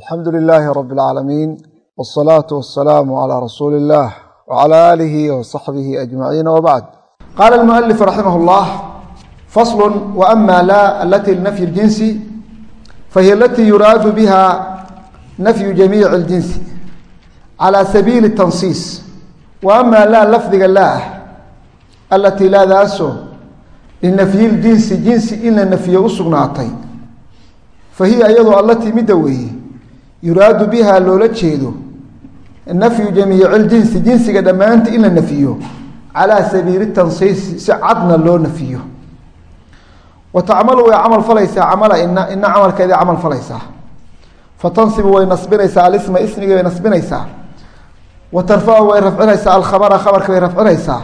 alxamdu lilaahi rabi alcaalamiin wsalaatu wasalaamu calaa rasuuli illaah wacalaa aalihi wasaxbihi ajmaciina wabacd qaala almualif raximah llah faslun waama laa alati linafyi ljinsi fahiy alatii yuraadu biha nafyu jamiici اljinsi calaa sabiili tansiis wa ama laa lafdiga laa ah alatii laadaaso linafyi ljinsi jinsi in la nafiyo u sugnaatay. Fa hiya iyadoo allatii midda weeye yuraadu biha loola jeedo nafyu jamiici ljinsi jinsiga dhammaantii in la nafiyo calaa sabiili tansiisi si cadna loo nafiyo. Wa tacmalu way camal falaysaa camala ina ina camalkeedii camal falaysaa. Fa tansibu way nasbinaysaa alisma ismigii way nasbinaysaa. Wa tarfacu way rafcinaysaa alkhabara khabarka way rafcinaysaa.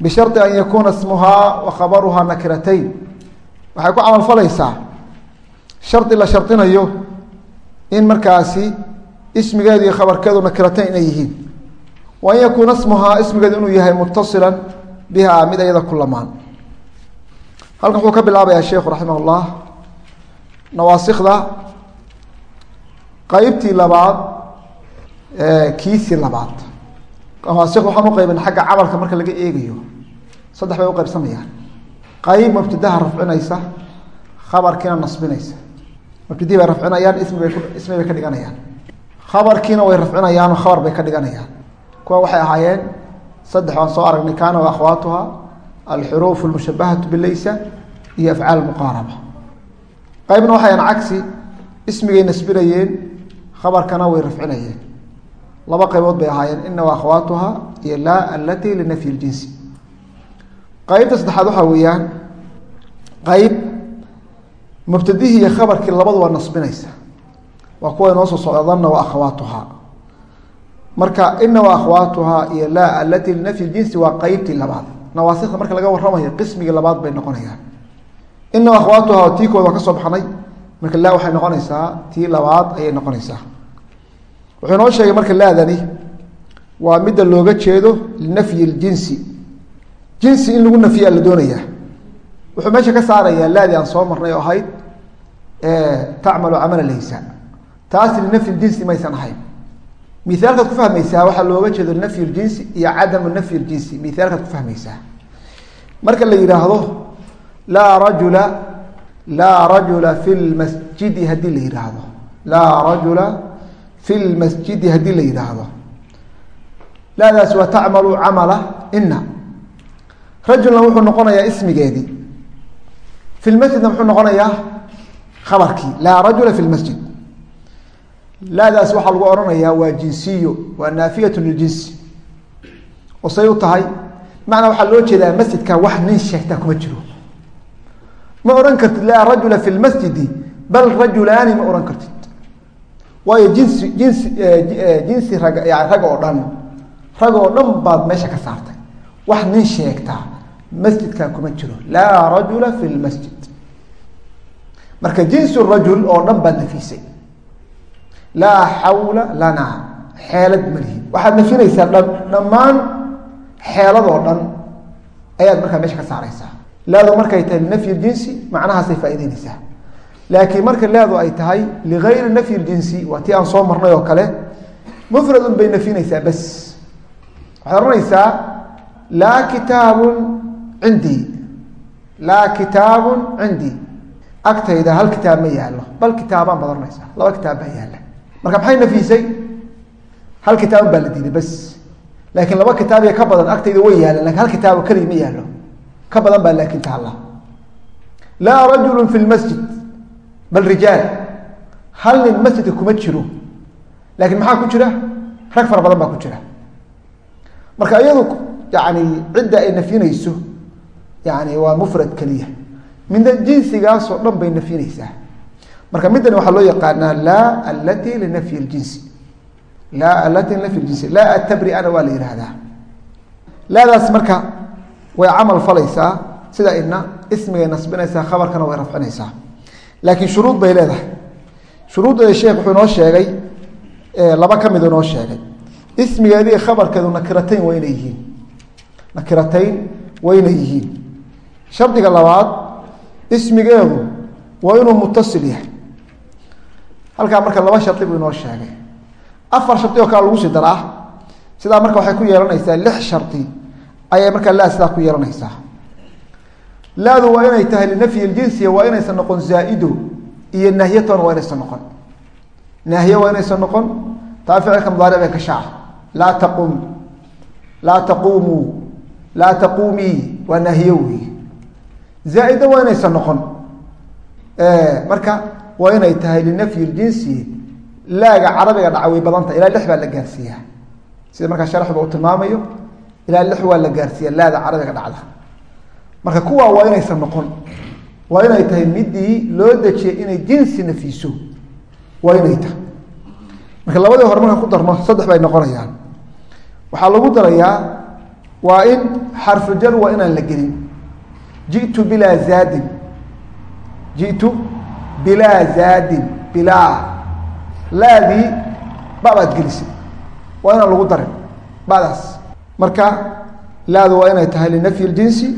Bishari an yakuuna smuhaa wa khabaruhaa nakiratayn. Waxay ku camal falaysaa. Shardi la shardinayo in markaasi ismigeedu iyo khabarkeedu nakiratayn inay yihiin. Wa an yakuuna smuhaa ismigeedu inuu yahay mutasilan bihaa mid iyada ku lamaan. Halkan wuxuu ka bilaabayaa sheikhu raximah llah nawaasikda qeybtii labaad kiisii labaad. Nawaasikda waxaan uqeybin xagga camalka marka laga eegayo. Saddex bay uqeybsamayaan qeyb mubtadaha rafcinaysa khabarkiina nasbinaysa mubtadihi bay rafcinayaan ismi bay ka dhiganayaan. Khabarkiina way rafcinayaan khabar bay ka dhiganayaan. Kuwa waxay ahaayeen saddex waan soo aragnay kaana wa akhwaatuha alxuruuf almushabahatu bilaysa iyo afcaal muqaaraba qeybna waxayan cagsi ismigay nasbinayeen khabarkana way rafcinayeen. Laba qaybood bay ahaayeen ina wa akhwaatuha iyo laa alati linafyi ljinsi qeybta saddexaad waxaa weeyaan qeyb mubtadihii iyo khabarkii labadu waa nasbinaysa. Waa kuwa inoo soo socda dana wa akhwaatuhaa. Marka ina wa akhwaatuhaa iyo laa alati linafyi ljinsi waa qeybtii labaad. Nawaasikda marka laga waramayo qismigii labaad bay noqonayaan. Ina akhwaatuhaa tii kood waa ka soo baxnay. Marka laa waxay noqonaysaa tii labaad ayay noqonaysaa. Wuxuu inoo sheegay marka laadani waa midda looga jeedo linafyi ljinsi. Jinsi in lagu nafyaa la doonayaa. Wuxuu meesha ka saarayaa laadii aan soo marnay oo ahayd tacmalu camala laysa taasi linafyi ljinsi maysan ahayn. Miaalkaad ku fahmaysaa waxaa looga jeedo nafyu ljinsi iyo cadamu nafyi ljinsi miaalkaad ku fahmaysaa. Marka la yidhaahdo laa rajula laa rajula fi lmasjidi haddii la yidhaahdo. Laa rajula fi lmasjidi haddii la yidhaahdo. Laadaas waa tacmalu camala ina rajulna wuxuu noqonayaa ismigeedii fi lmasjidna muxuu noqonayaa khabarkii laa rajula fi lmasjid laadaas waxaa lagu odhanayaa waa jinsiyo waa naafiyatu liljinsi oo say u tahay macnaa waxaa loo jeedaa masjidka wax nin sheegtaa kuma jiro. Ma odhan kartid laa rajula fi lmasjidi bal rajulaani ma odhan kartid. Waayo jinsi jinsi jinsi rag rag oo dhan rag oo dhan baad meesha ka saartay. Wax nin sheegtaa masjidkaa kuma jiro. Laa rajula fi lmasjid marka jinsu rajul oo dhan baad nafiisay. Laa xawla lana xeelad malihi waxaad nafinaysaa dha dhammaan xeeladoo dhan ayaad markaa meesha ka saaraysaa. Laadu markay tahay linafyi ljinsi macnahaasay faa'ideynaysaa laakiin marka laadu ay tahay ligayri nafyi ljinsi waa tii aan soo marnay oo kale mufradun bay nafinaysaa bas. Waxaad ohanaysaa laa kitaabun cindii laa kitaabun cindii agtayda hal kitaab ma yaallo bal kitaabaan baad ohanaysaa laba kitaab baa yaalla. Marka maxay nafisay hal kitaabun baa la diiday bas. Laakiin laba kitaab iyo ka badan agtayda way yaallan laakiin hal kitaabo keliya ma yaallo. Ka badan baa laakin taalla laa rajulu fi lmasjid bal rijaal. Hal nin masjidka kuma jiro. Laakiin maxaa ku jira? Rag fara badan baa ku jira. Marka iyadu yani cidda ay nafyinayso yani waa mufrad keliya midna jinsigaasoo dhan bay nafyinaysaa marka middani waxaa loo yaqaanaa laa alati linafyi ljinsi laa alati linafyi ljinsi laa atabriana waa la yihahdaa laadaas marka way camal falaysaa sida idna ismigay nasbinaysaa khabarkana way rafcinaysaa. Laakiin shuruud bay leedahay. Shuruuddeeda sheekh wuxuu inoo sheegay laba ka mid inoo sheegay. Ismigeedii khabarkeedu nakiratayn waa yihiin. Nakiratayn waa yihiin. Shardiga labaad ismigeedu waa inuu mutasil yahay. Halkaa marka laba shardi buu inoo sheegay. Afar shardi oo kale lagu sii daraa. Sidaa marka waxay ku yeelanaysaa lix shardi ayay markaa laa sidaa ku yeelanaysaa. Laadu waa inay tahay linafyi ljinsiya waa inaysan noqon zaa-ido iyo naahiyatona waa inaysan noqon. Naahiye waa inaysan noqon taa ficilka mudaaric bay ka laa taqum laa taquumuu laa taquumii waa naahiye weeye zaa-ida waa inaysan noqon marka waa inay tahay linafyi ljinsi laaga carabiga dhaca way badanta ilaa lix baa la gaarsiiyaa sida markaa sharxuba uu tilmaamayo ilaa lix waa la gaarsiiya laada carabiga dhacda marka kuwa waa inaysan noqon waa inay tahay midii loo dejiyay inay jinsi nafiiso waa inay tahay marka labadii hore markaan ku darno saddex bay noqonayaan waxaa lagu darayaa waa in xarfujar waa inaan la gelin ji'tu bilaa zaadin ji'tu bilaa zaadin bilaa laadii babaad gelisay waa inaan lagu darin badaas marka laadu waa inay tahay linafyi ljinsi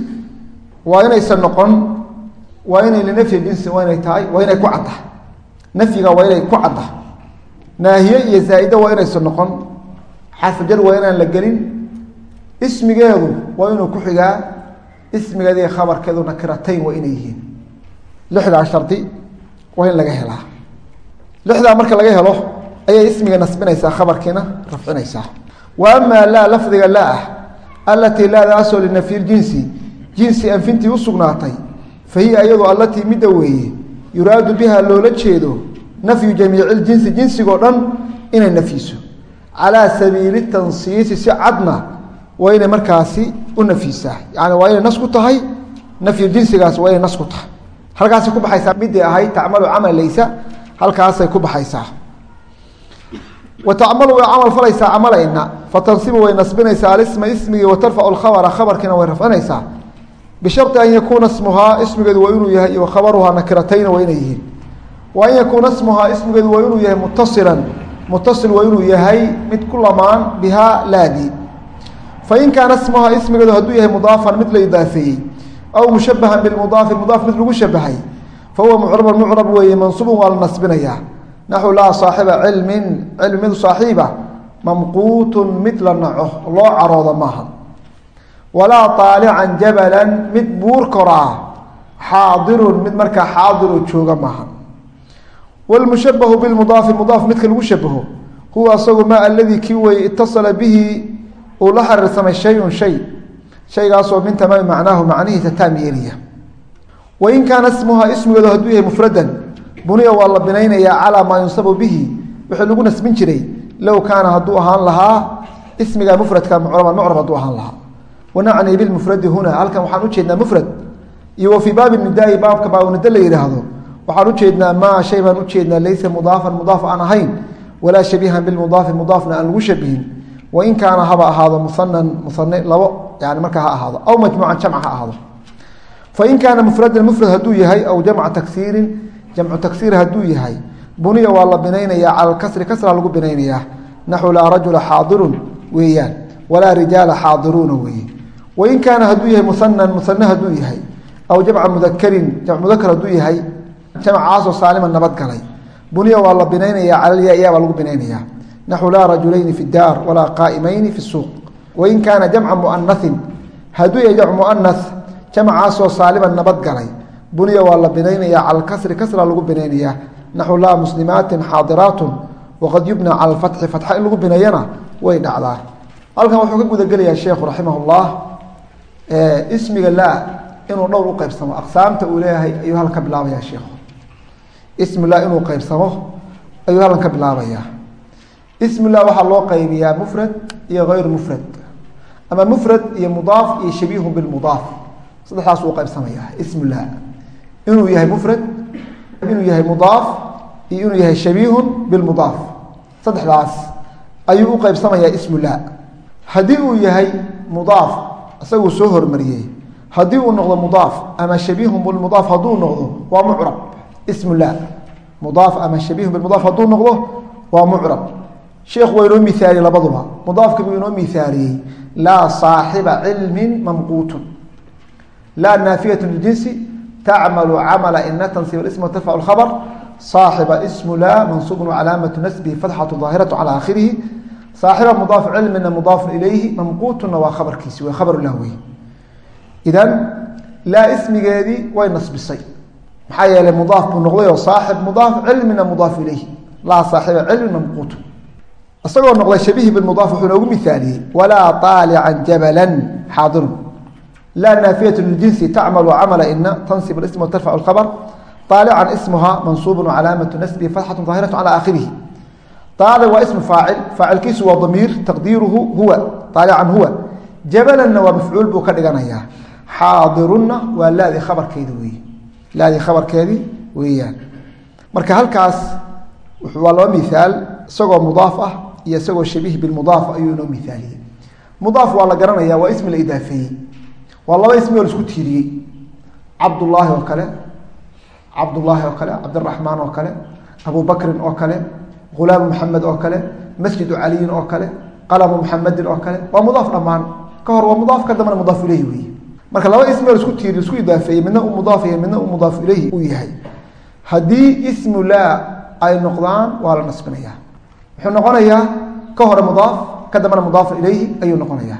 waa inaysan noqon waa inay linafyi jinsi waa inay tahay waa inay ku cadda. Nafyiga waa inay ku cadda. Naahiye iyo zaa-ida waa inaysan noqon. Xarfujar waa inaan la gelin. Ismigeedu waa inuu ku xigaa ismigeedi khabarkeedu nakiratayn waa inay yihiin. Lixdaa shardi waa in laga helaa. Lixdaa marka laga helo ayay ismiga nasbinaysaa khabarkiina rafcinaysaa. Wa amaa laa lafdiga laa ah alatii laadaasoo linafyi ljinsi jinsi anfintii usugnaatay fa hiya iyadu allatii midda weeye yuraadu biha loola jeedo nafyu jamiici ljinsi jinsigoo dhan inay nafyiso calaa sabiili tansiisi si cadna waa inay markaasi u nafyisaa yani waa inay nas ku tahay nafyu jinsigaas waa inay nas ku tahay. Halkaasay ku baxaysaa midii ahayd tacmalu camal laysa halkaasay ku baxaysaa. Wa tacmalu way camal falaysaa camalayna fatansibu way nasbinaysaa alisma ismigii wa tarfacu lkhabara khabarkiina way rafcinaysaa. Bishari an yakuuna smuhaa ismigeedu waa inuu yahay iyo khabaruhaa nakiratayna waa inay yihiin. Wa an yakuuna smuhaa ismigeedu waa inuu yahay mutasilan mutasil waa inuu yahay mid ku lamaan bihaa laadii fain kaana smuhaa ismigeedu hadduu yahay mudaafan mid la idaafeeyey aw mushabahan bilmudaafi mudaaf mid lagu shabahay fa huwa mucraban mucrab weeye mansuubun waa la nasbinayaa. Naxu laa saaxiba cilmin cilmi mid saaxiiba mamquutun mid la naco loo carooda maaha. Walaa aalican jabalan mid buur koraa xaadirun mid markaa xaadiru jooga maaha. Wlmushabahu bilmudaafi mudaaf midka lagu shabaho huwa asagu maa aladii kii weye itasala bihi uu la xiriirsamay shayun shay shaygaasoo min tamaami macnaahu macnihiisa taam yeeliya wain kaana smuha ismigeedu hadduu yahay mufradan buniya waa la binaynayaa calaa maa yunsabu bihi wixii lagu nasbin jiray low kaana hadduu ahaan lahaa ismiga mufradka mucraban mucrab hadduu ahaan lahaa. Wanacnii bilmufradi huna halkan waxaan ujeednaa mufrad iyo wa fii baabi nidaai baabka baawnida la yidhaahdo waxaan ujeednaa maa shay baan ujeednaa laysa mudaafan mudaaf aan ahayn walaa shabiihan bilmudaafi mudaafna aan lagu shabihin wain kaana haba ahaado musanan musane labo yani markaa ha ahaado aw majmuucan jamca ha ahaado. Fain kaana mufradan mufrad hadduu yahay aw jamca taksiirin jamcu taksiir hadduu yahay buniya waa la binaynayaa cala kasri kasra lagu binaynayaa. Naxu laa rajula xaadirun weeyaan. Walaa rijaala xaadiruuna weeye. Wain kaana hadduu yahay musanan musane hadduu yahay aw jamca mudakarin jamc mudakar hadduu yahay jamcaasoo saalima nabadgalay buniya waa la binaynayaa calalya yaa baa lagu binaynayaa naxu laa rajulayni fi daar walaa qaa'imayni fi suuq wain kaana jamca muanahin hadduu yahay jamc muana jamcaasoo saalima nabadgalay buniya waa la binaynayaa cala kasri kasra lagu binaynayaa naxu laa muslimaatin xaadiraatun waqad yubna cala fatxi fatxa in lagu bineeyana way dhacdaa halkan wuxuu ka gudagelayaa sheekhu raximah llah ismiga laa inuu dhowr u qeybsamo aqsaamta uu leeyahay ayuu halkan ka bilaabaya sheikhu ismillah inuu qeybsamo ayuu halkan ka bilaabayaa ismillah waxaa loo qaybiyaa mufrad iyo hayr mufrad. Ama mufrad iyo mudaaf iyo shabiihu bilmudaaf saddexdaas uu qeybsamaya ismillah inuu yahay mufrad inuu yahay mudaaf iyo inuu yahay shabiihun bilmudaaf saddexdaas ayuu u qeybsamayaa ismillah haddii uu yahay mudaaf isaguu soo hormariyey haddii uu noqdo mudaaf ama shabiihun bilmudaaf hadduu noqdo waa mucrab. Ismullah mudaaf ama shabiihun bilmudaaf hadduu noqdo waa mucrab sheekhu waa inoo miaaliyey labaduba mudaafki buu inoo miaaliyey laa saaxiba cilmin mamquutun. Laa naafiyat ljinsi tacmalu camala ina tansib ism tarfacu lkhabr saaxiba ismu laa mansuubun calaamatu nasbihi fatxatu daahiratu calى aakhirihi. Saaxiba mudaaf cilmina mudaafun ilayhi mamquutuna waa khabarkiisi waa khabar lah wey idan laa ismigeedii way nasbisay. Maxaa yeelay mudaaf buu noqday oo saaxib mudaaf cilmina mudaaf ilayhi. Laa saaxiba cilmin mamquutu isagoo noqday shabihi bimudaaf wuxuu noogu mihaaliyey walaa aalican jabalan xaadirun. Laa naafiyatu liljinsi tacmalu camala ina tansib ism tarfac lkhabr aalican ismuha mansuubun calaamatu nasbihi fatxatu daahiratu cala aakhirihi. Aalic waa ismu faacil faacilkiisu waa damiir taqdiiruhu huwa aalican huwa. Jabalanna waa mafcuul buu ka dhiganayaa. Xaadirunna waa laadii khabarkeedi wey laadii khabarkeedii weeyaan. Marka halkaas waa laba miaal isagoo mudaaf ah iyo isagoo shabiih bimudaaf ayuu inoo miaaliyey mudaaf waa la garanaya waa ismi la idaafeeyey. Waa laba ismi oo la isku tiiriyey. Cabdullaahi oo kale cabdullaahi oo kale cabdiraxmaan oo kale abu bakrin oo kale hulaamu maxamed oo kale masjidu caliyin oo kale qalamu muxamedin oo kale. Waa mudaaf dhammaan. Ka hor waa mudaaf ka dambana mudaaf ileyhi wey marka laba ismi oo la isku tiiriy isku idaafeeyey midna uu mudaaf yahay midna uu mudaaf ileyhi uu yahay. Haddii ismu laa ay noqdaan waa la nasbinaya wuxuu noqonayaa ka hore mudaaf ka dambana mudaaf ileyhi ayuu noqonaya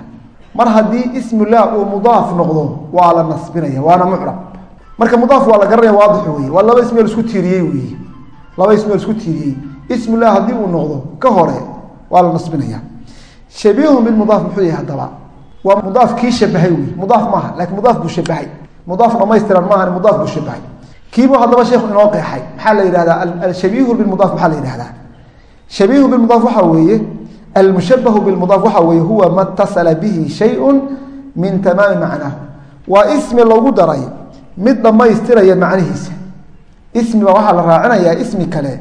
mar haddii ismu laa uu mudaaf noqdo waa la nasbinaya waana mucrab. Marka mudaaf waa la garanaya waadix wey waa laba ismi oo la isku tiiriyey wey laba ismi oo la isku tiiriyey. Ismu laa haddii uu noqdo ka hore waa la nasbinaya. Shabiihun bilmudaaf muxuu yahay haddaba waa mudaaf kii shabahay wey mudaaf maaha laakiin mudaaf buu shabahay mudaaf dhamaystiran maaha mudaaf buu shabahay kiibuu haddaba sheekhu inoo qeexay. Maxaa la yihahdaa alshabiihu bilmudaaf maxaa la yihahdaa shabiihu bilmudaaf waxaa weeye almushabahu bilmudaaf waxaa weeye huwa ma اtasala bihi shayun min tamaami macnaahu waa ismi lagu daray mid dhammaystiraya macnihiisa. Ismiba waxaa la raacinayaa ismi kale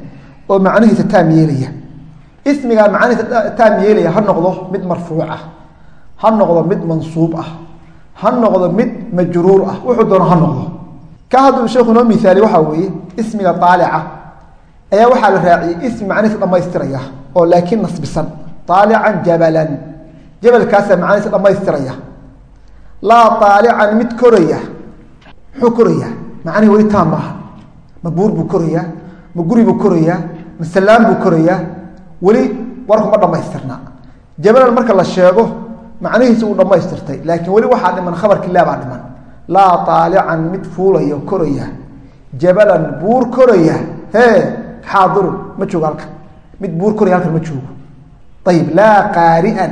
oo macnihiisa taam yeelaya. Ismigaa macnihiisa taam yeelaya ha noqdo mid marfuuc ah ha noqdo mid mansuub ah ha noqdo mid majruur ah wuxuu doono ha noqdo. Ka hadduu sheekhu inoo miaaliy waxaa weeye ismiga aalica ayaa waxaa la raaciyey ismi macnihiisa dhamaystiraya oo laakiin nasbisan aalican jabalan. Jabalkaasaa macnihiisa dhamaystiraya. Laa aalican mid koraya muxuu korayaa macnihi weli taam maaha. Ma buur buu korayaa ma guri buu korayaa ma salaan buu korayaa weli warkuma dhamaystirna. Jabalan marka la sheego macnihiisa uu dhamaystirtay. Laakiin weli waxaa dhiman khabarkii laabaa dhiman. Laa aalican mid fuulaya koraya. Jabalan buur koraya. Hee xaadirun ma joogo halkan mid buur koraya halkan ma joogo ayib laa qaarian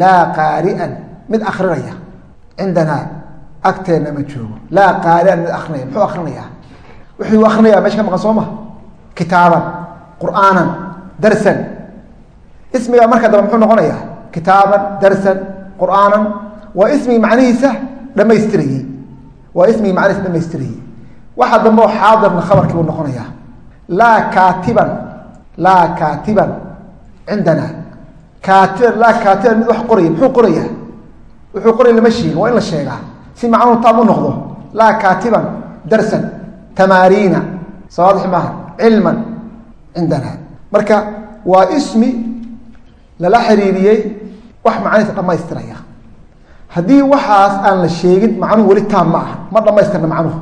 laa qaarian mid akrinaya cindanaa agteenna ma joogo laa qaarian mid akrinaya muxuu akrinayaa wuxuu akrinaya meesha ka maqan soo ma kitaaban qur'aanan darsan ismiga marka dambe muxuu noqonayaa kitaaban darsan qur'aanan waa ismigi macnihiisa dhamaystirayey waa ismigii macnihiisa dhamaystirayey waxa dambe oo xaadirna khabarkii buu noqonayaa laa kaatiban laa kaatiban cindana. Kaatiban laa kaatiban mid wax qoraya muxuu qorayaa wuxuu qoraya lama sheegin waa in la sheegaa. Si macnuhu taam u noqdo laa kaatiban darsan tamaariina sawaadix maaha cilman cindana. Marka waa ismi lala xiriiriyey wax macnihiisa dhamaystiraya haddii waxaas aan la sheegin macnuhu weli taam ma aha ma dhamaystirna macnuhu.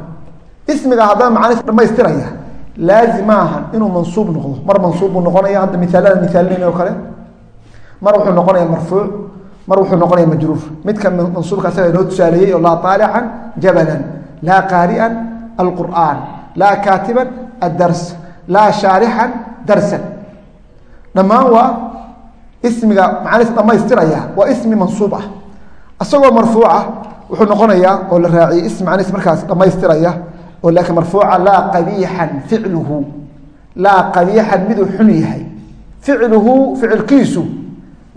Ismiga haddana macnihiisa dhamaystiraya laazim ma ahan inuu mansuub noqdo mar mansuub buu noqonaya hadda miaalada miaalinayn oo kale mar wuxuu noqonaya marfuuc mar wuxuu noqonaya majruur midka mansuubka asaga inoo tusaaleeyey oo laa aalican jabalan laa qaari'an alqur'aan laa kaatiban addars laa shaarixan darsan dhammaan waa ismiga macnihiisa dhamaystiraya waa ismi mansuub ah isagoo marfuuca wuxuu noqonayaa oo la raaciyey ism macnihiis markaas dhamaystiraya oo laakiin marfuuca laa qabiixan ficluhu laa qabiixan miduu xun yahay. Ficluhu ficilkiisu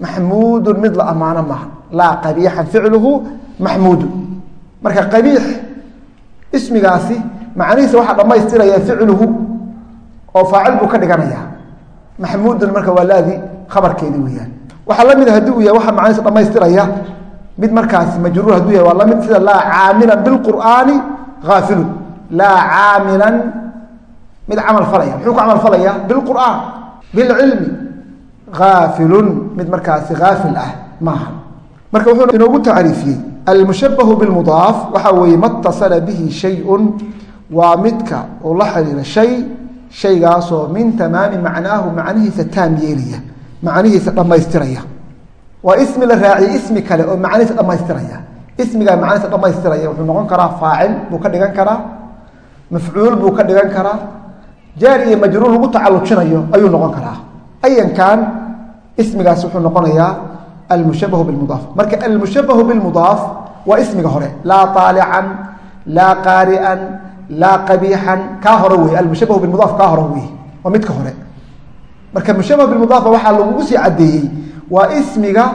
maxmuudun mid la ammaano maaha. Laa qabiixan ficluhu maxmuudun. Marka qabiix ismigaasi macnihiisa waxaa dhamaystiraya ficluhu oo faacil buu ka dhiganaya maxmuudun marka waa laadii khabarkeedi weyaan waxaa la mid haddii uu yahay waxaa macnihiisa dhamaystiraya mid markaasi majruur haduu yahay waa la mid sida laa caamilan bilqur'aani aafilun laa caamilan mid camal falaya. Muxuu ku camal falaya? Bilqur'aan bilcilmi aafilun mid markaasi aafil ah maaha. Marka wuxuu inoogu tacriifiyey almushabahu bilmudaaf waxaa weeye ma tasala bihi shayun waa midka uu la xiriira shay shaygaasoo min tamaami macnaahu macnihiisa taam yeelaya macnihiisa dhammaystiraya. Waa ismi la raaciyey ismi kale oo macnihiisa dhammaystiraya. Ismigaa macnihiisa dhammaystiraya wuxuu noqon karaa faacil buu ka dhigan karaa mafcuul buu ka dhigan karaa jaar iyo majruur lagu tacalujinayo ayuu noqon karaa. Ayankan ismigaas wuxuu noqonayaa almushabahu bimudaaf marka almushabahu bilmudaaf waa ismiga hore. Laa aalican laa qaari'an laa qabiixan kaa hore wey almushabahu bimudaaf kaa hore wey waa midka hore. Marka mushabah bimudaafba waxaa lagugu sii caddeeyey waa ismiga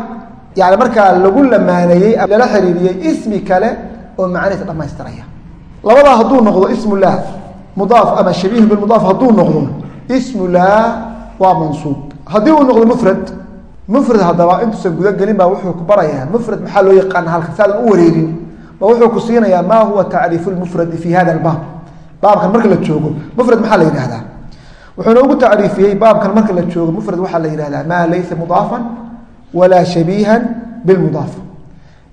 yani markaa lagu lamaaneeyey lala xiriiriyey ismi kale oo macnihiisa dhammaystiraya labadaa hadduu noqdo ismullah mudaaf ama shabiih bimudaaf hadduu noqdo ismullah waa mansuub. Haddii uu noqdo mufrad mufrad haddaba intuusan gudagelin baa wuxuu ku barayaa. Mufrad maxaa loo yaqaana halka saadan u wareerin? Ba wuxuu ku siinayaa maa huwa tacriifu lmufradi fi hada albaab baabkan marka la joogo mufrad maxaa la yidhahdaa wuxuu noogu tacriifiyey baabkan marka la joogo mufrad waxaa la yidhahdaa maa laysa mudaafan walaa shabiihan bilmudaaf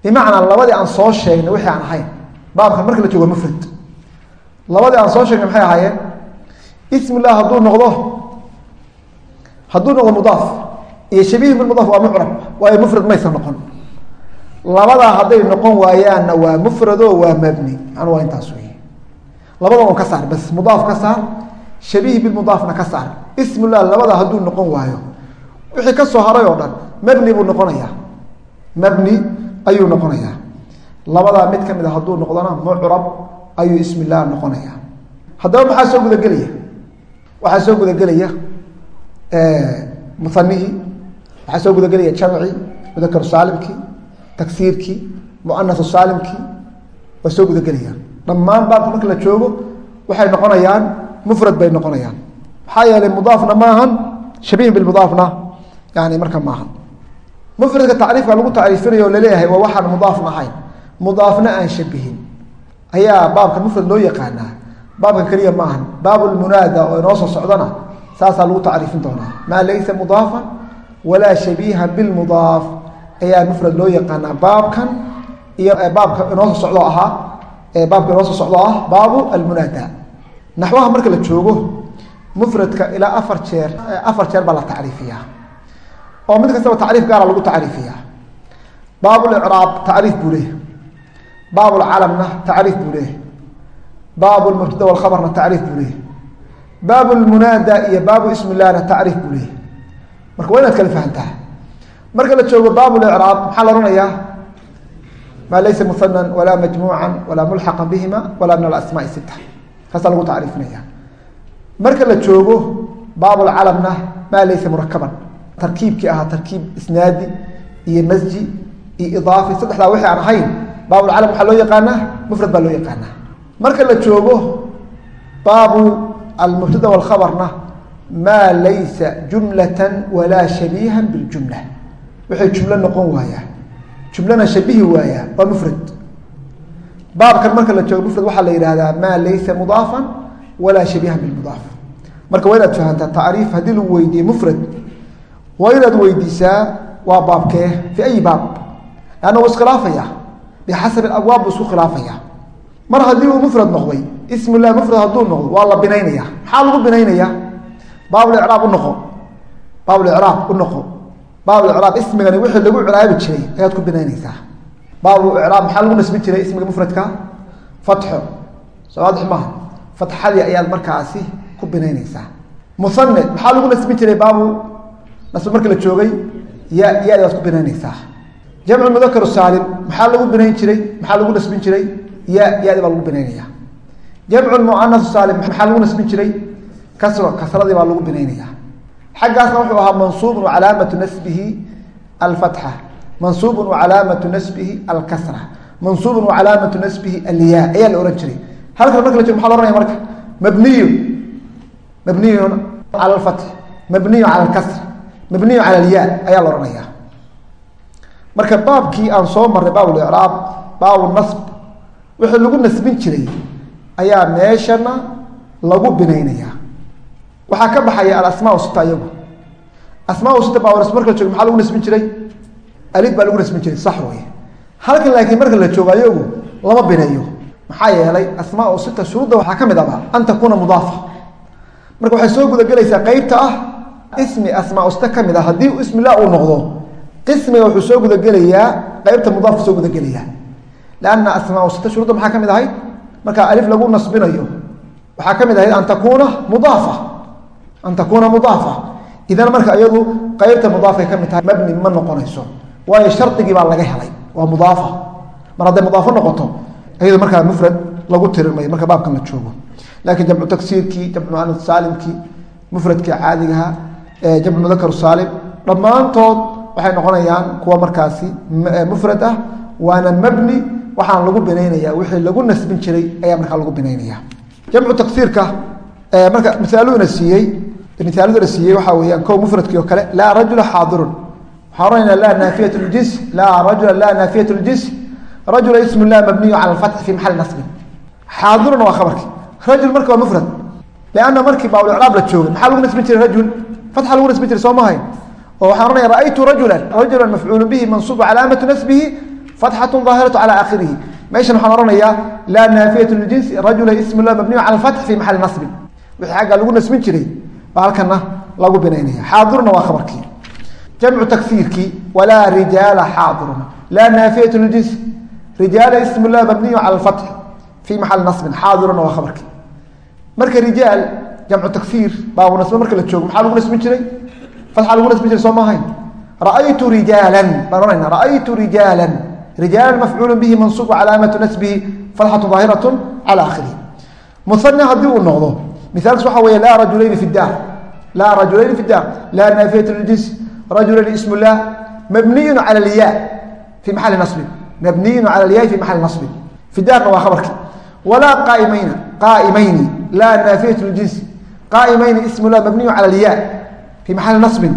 bimacnaa labadii aan soo sheegnay wixii aan ahayn baabkan marka la joogo mufrad labadii aan soo sheegnay maxay ahaayeen? Ismillah hadduu noqdo hadduu noqdo mudaaf iyo shabiih bilmudaaf waa mucrab waayo mufrad maysa noqon. Labadaa hadday noqon waayaanna waa mufrado waa mabni. Macnuu waa intaas wey labada un ka saar bas mudaaf ka saar shabiih bilmudaafna ka saar. Ismillah labada hadduu noqon waayo wixii ka soo haray oo dhan mabni buu noqonayaa. Mabni ayuu noqonayaa labadaa mid ka mid a hadduu noqdona mucrab ayuu ismillah noqonaya. Haddaba maxaa soo gudagelaya? Waxaa soo gudagelaya muanihii waxaa soo gudagelaya jamci mudakaru saalimkii tagsiirkii muanasu saalimkii waa soo gudagelayaan dhammaan baabka marka la joogo waxay noqonayaan mufrad bay noqonayaan. Maxaa yeelay mudaafna maahan shabiih bilmudaafna yani marka maahan. Mufradka tacriifka lagu tacriifinayo la leeyahay waa waxaan mudaafna ahayn mudaafna aan shabihin. Ayaa baabka mufrad loo yaqaanaa. Baabkan keliya ma ahan. Baabulmunaada oo inoo soo socdana saasaa lagu tacriifin doonaa. Maa laysa mudaafan walaa shabiiha bilmudaaf ayaa mufrad loo yaqaanaa baabkan iyo baabka inoo soo socdo ahaa baabka inoo soo socdo ah baabu almunaada naxwaha marka la joogo mufradka ilaa afar jeer afar jeer baa la tacriifiyaa. Oo mid kastaba tacriif gaara lagu tacriifiyaa. Baablicraab tacriif buu leeyahy baabulcalamna tacriif buu leeyahy baabulmubtada walkhabarna tacriif buu leeyahy baabulmunaada iyo baabu ismillahna tacriif buu leeyahy marka waa inaad kala fahantaa. Marka la joogo baabulicraab maxaa la odhanayaa maa laysa muhanan walaa majmuucan walaa mulxaqan bihima walaa min alasmaai sita kaasaa lagu tacriifinaya marka la joogo baabulcalamna maa laysa murakaban tarkiibkii ahaa tarkiib isnaadi iyo masji iyo idaafi. Saddexdaa wixii aan ahayn baabulcalam waxaa loo yaqaanaa mufrad baa loo yaqaanaa. Marka la joogo baabu almubtada walkhabarna maa laysa jumlatan walaa shabiihan biljumla. Waxay jumlo noqon waayaa. Jumlana shabihi waayaa waa mufrad. Baabkan marka la joogo mufrad waxaa la yidhahdaa maa laysa mudaafan walaa shabiihan bilmudaaf. Marka waa inaad fahantaa tacriif haddii lagu weydiiye mufrad waa inaad weydiisaa waa baabkee fi ayi baab. Lanna iskhilaafaya bixasabi abwaab buu isku khilaafaya mar haddii uu mufrad noqday ismillah mufrad hadduu noqdo waa la binaynaya maxaa lagu binaynaya baablicraab u noqo baablicraab u noqo baablicraab ismigani wixii lagu ciraabi jiray ayaad ku binaynaysaa baablicraab maxaa lagu nasbin jiray ismiga mufradka fatxo soo waadix maaha fatxadii ayaad markaasi ku binaynaysaa musanne maxaa lagu nasbin jiray baabu nasb marka la joogay ya yadi baad ku binaynaysaa jamcu mudakar saalim maxaa lagu binayn jiray? Maxaa lagu nasbin jiray? Ya yadi baa lagu binaynaya. Jamcu muanas saalim maxaa lagu nasbin jiray? Kasro kasradii baa lagu binaynaya. Xaggaasna wuxuu ahaa mansuubun wacalaamatu nasbihi alfatxa. Mansuubun wacalaamatu nasbihi alkasra. Mansuubun wacalaamatu nasbihi alya ayaa la ohan jiray. Halkan marka la joogo maxa la ohanaya marka? Mabniyun mabniyun cala alfatx. Mabniyun cala alkasr. Mabniyu cala alya ayaa la ohanaya marka baabkii aan soo marray baabulicraab baabu nasb wixii lagu nasbin jiray ayaa meeshana lagu binaynaya waxaa ka baxaya alasmaa sita iyagu. Asmaa sita baa marka la joogo maxaa lagu nasbin jiray? Alid baa lagu nasbin jiray sax wey halkan laakiin marka la joogo ayagu lama bineeyo. Maxaa yeelay asmaa sita shuruudda waxaa ka mid aba an takuuna mudaafa. Marka waxay soo gudagelaysaa qeybta ah ismi asmaa usta ka mid ah. Haddii ismillah uu noqdo qismiga wuxuu soo gudagelayaa qeybta mudaafka soo gudagelayaa. Lanna asmaa shuruudda maxaa ka mid ahayd? Marka alif lagu nasbinayo waxaa ka mid ahayd an takuuna mudaafa. An takuuna mudaafa. Idan marka iyadu qeybta mudaafay ka mid tahay mabni ma noqonayso waayo shardigii baa laga helay waa mudaafa. Mar hadday mudaafo noqoto iyado markaa mufrad lagu tirirmayo marka baabkan la joogo. Lakin jamcu tagsiirkii jamcu muanad saalimkii mufradkii caadigaha jamcu mudakar saalim dhammaantood waxay noqonayaan kuwa markaasi mufrad ah waana mabni waxaan lagu binaynaya wixii lagu nasbin jiray ayaa markaa lagu binaynaya. Jamcu tagsiirka marka misaaluhuna siiyey misaaladuna siiyey waxaa weeyaan ko mufradkii oo kale laa rajula xaadirun. Waxaan oranayna laa naafiyat ljins laa rajula laa naafiyat ljins rajula ismu lah mabniyu cala alfatxi fi maxali nasbin. Xaadirun waa khabarkii. Rajul marka waa mufrad lanna markii baabulicraab la joogay maxaa lagu nasbin jiray rajul? Fatxa lagu nasbin jiray soo mahayn oo waxaan ohanaya raaytu rajula rajula mafcuulu bihi mansuub calaamatu nasbihi fatxatu aahiratu cala aakhirihi. Meeshan waxaan ohanayaa laa naafiyat ljinsi rajula ismu lah mabniyu cala alfatxi fi maxali nasbin wixii aggaa lagu nasbin jiray baa lagu binaynaya xaadiruna waa khabarkii jamcu tagsiirkii walaa rijaala xaadirun laa naafiyat ljinsi rijaala ismu lah mabniyu cala alfatxi fi maxali nasbin. Xaadiruna waa khabarkii marka rijaal jamcu tagsiir baabu nasbe marka la joogo maxaa lagu nasbin jiray fatxa lagu nasbin jiray soo maahayn ra'aytu rijaalan baan ohanayna ra'aytu rijaalan. Rijaalan mafcuulu bihi mansuub calaamatu nasbihi fatxatu daahiratu cala akhirihi musana haddii uu noqdo misaalkiis waxa weeye laa rajulayni fi daar laa rajulayni fi daar laa naafiyat ljins rajulayni ismu llah mabniyun cala lya fi maxali nasbin. Mabniyun cala lyaai fi maxali nasbin. Fi daarna waa khabarkii walaa qaaimayna qaaimayni laa naafiyat ljinsi qaaimayni ismu lah mabniyu cala lya fi maxali nasbin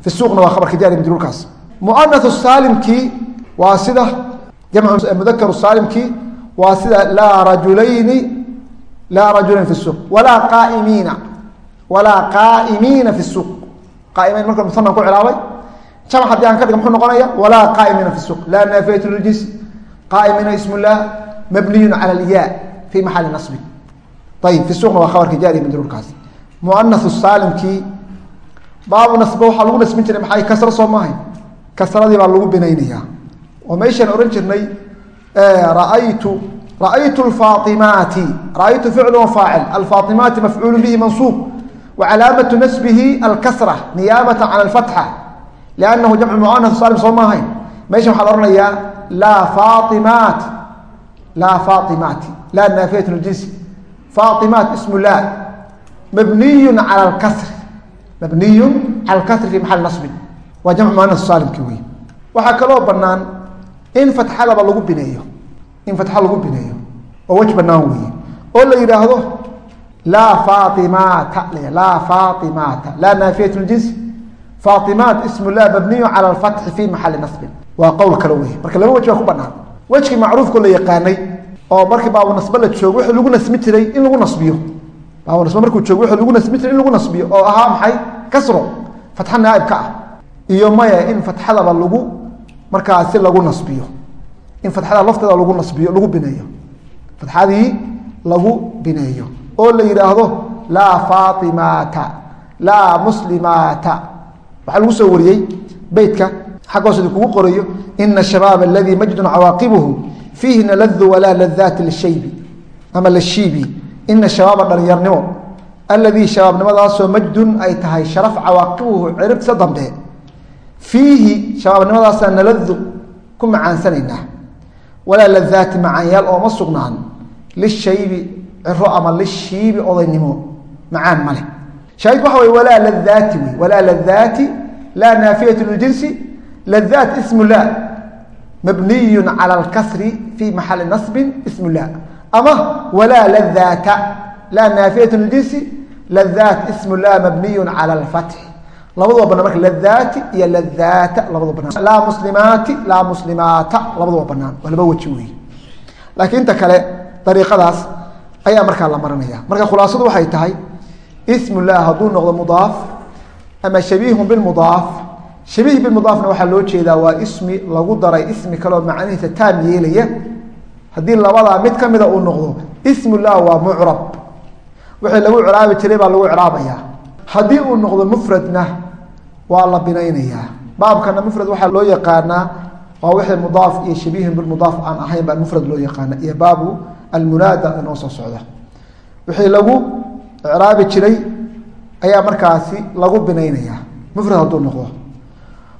fi suuqna waa khabarka jaari majruurkaas muanau saalimkii waa sida jamcu mudakaru saalimkii waa sida laa rajulayni laa rajulayn fi suuq walaa qaaimiina walaa qaa'imiina fi suuq qaaimayn marka musanan ku cilaabay jamac haddii aan ka dhiga muxuu noqonaya walaa qaa'imiina fi suuq laa naafiyat ljinsi qaa'imiina ismu llah mabniyun cala lya fi maxali nasbin ayib fi suuqna waa khabarka jaari majruurkaas muanau saalimkii baabu nasbe waxaa lagu nasbin jiray maxay kasro soo maahay? Kasradii baa lagu binaynaya oo meeshaan ohan jirnay raaytu raaytu alfaaimaati raaytu ficlu faacil alfaaimaati mafcuulu bihi mansuub. Wa calaamatu nasbihi alkasra niyaabata cala alfatxa. Liannahu jamcu muana saalim soo maahayn meeshan waxaa la ohanayaa laa faaimaat laa faaimaati laa naafiyat ljinsi faaimaat ismu lah mabniyu cala alkasri mabniyu cala alkasri fi maxali nasbin waa jamcu muana saalimki wey waxaa kaloo banaan in fatxadaba lagu bineeyo. In fatxa lagu bineeyo. Oo wej banaan weeye. Oo la yidhaahdo laa faaimata laa faaimata laa naafiyat ljinsi faaimaat ismu lah mabniyu cala alfatxi fi maxali nasbin waa qowl kale wey marka laba wej baa ku banaan wejkii macruufkao la yaqaanay oo markii baabu nasbe la joogo wixii lagu nasbi jiray in lagu nasbiyo nasbe markuu joogo wixii lagu nasbi jiray in lagu nasbiyo oo ahaa maxay? Kasro. Fatxa naaibka ah. Iyo maya in fatxadaba lagu markaasi lagu nasbiyo. In fatxada lafteeda lagu nasbiyo lagu bineeyo. Fatxadii lagu bineeyo. Oo la yidhaahdo laa faatimata laa muslimaata waxaa lagu soo wariyey beytka xaggoosdi kugu qorayo ina shabaab aladii majdun cawaaqibuhu fiihina ladu walaa ladaati lshaybi ama lashiibi ina shabaaba dhalinyarnimo aladii shabaabnimadaasoo majdun ay tahay sharaf cawaaqibuhu ciribtisa dambe fiihi shabaabnimadaasaa naladu ku macaansanaynaa walaa ladaati macaanyaal ooma sugnaan lishaybi ciro ama lishiibi odaynimo macaan maleh shaahidku waxa wey walaa ladaati wey walaa ladaati laa naafiyat ljinsi ladaat ismu lah mabniyu cala alkasri fi maxali nasbin ismu lah ama walaa ladaata laa naafiyat ljinsi ladaat ismu lah mabniyu cala alfatxi labaduba marka ladaati iyo ladaata labaduba banaan. Laa muslimaati laa muslimaata labaduba banaan. Waa laba weji wey laakiin inta kale dariiqadaas ayaa markaa la marinaya marka khulaasadu waxay tahay ismu lah hadduu noqdo mudaaf ama shabiihun bilmudaaf shabiih bilmudaafna waxaa loo jeedaa waa ismi lagu daray ismi kaleoo macnihiisa taam yeelaya haddii labadaa mid kamida uu noqdo ismu lah waa mucrab. Wixii lagu ciraabi jiray baa lagu ciraabaya haddii uu noqdo mufradna waa la binaynayaa. Baabkana mufrad waxaa loo yaqaanaa waa wixii mudaaf iyo shabiihin bilmudaaf aan ahayn baa mufrad loo yaqaana iyo baabu almunaada inoo soo socda. Wixii lagu ciraabi jiray ayaa markaasi lagu binaynaya mufrad hadduu noqdo.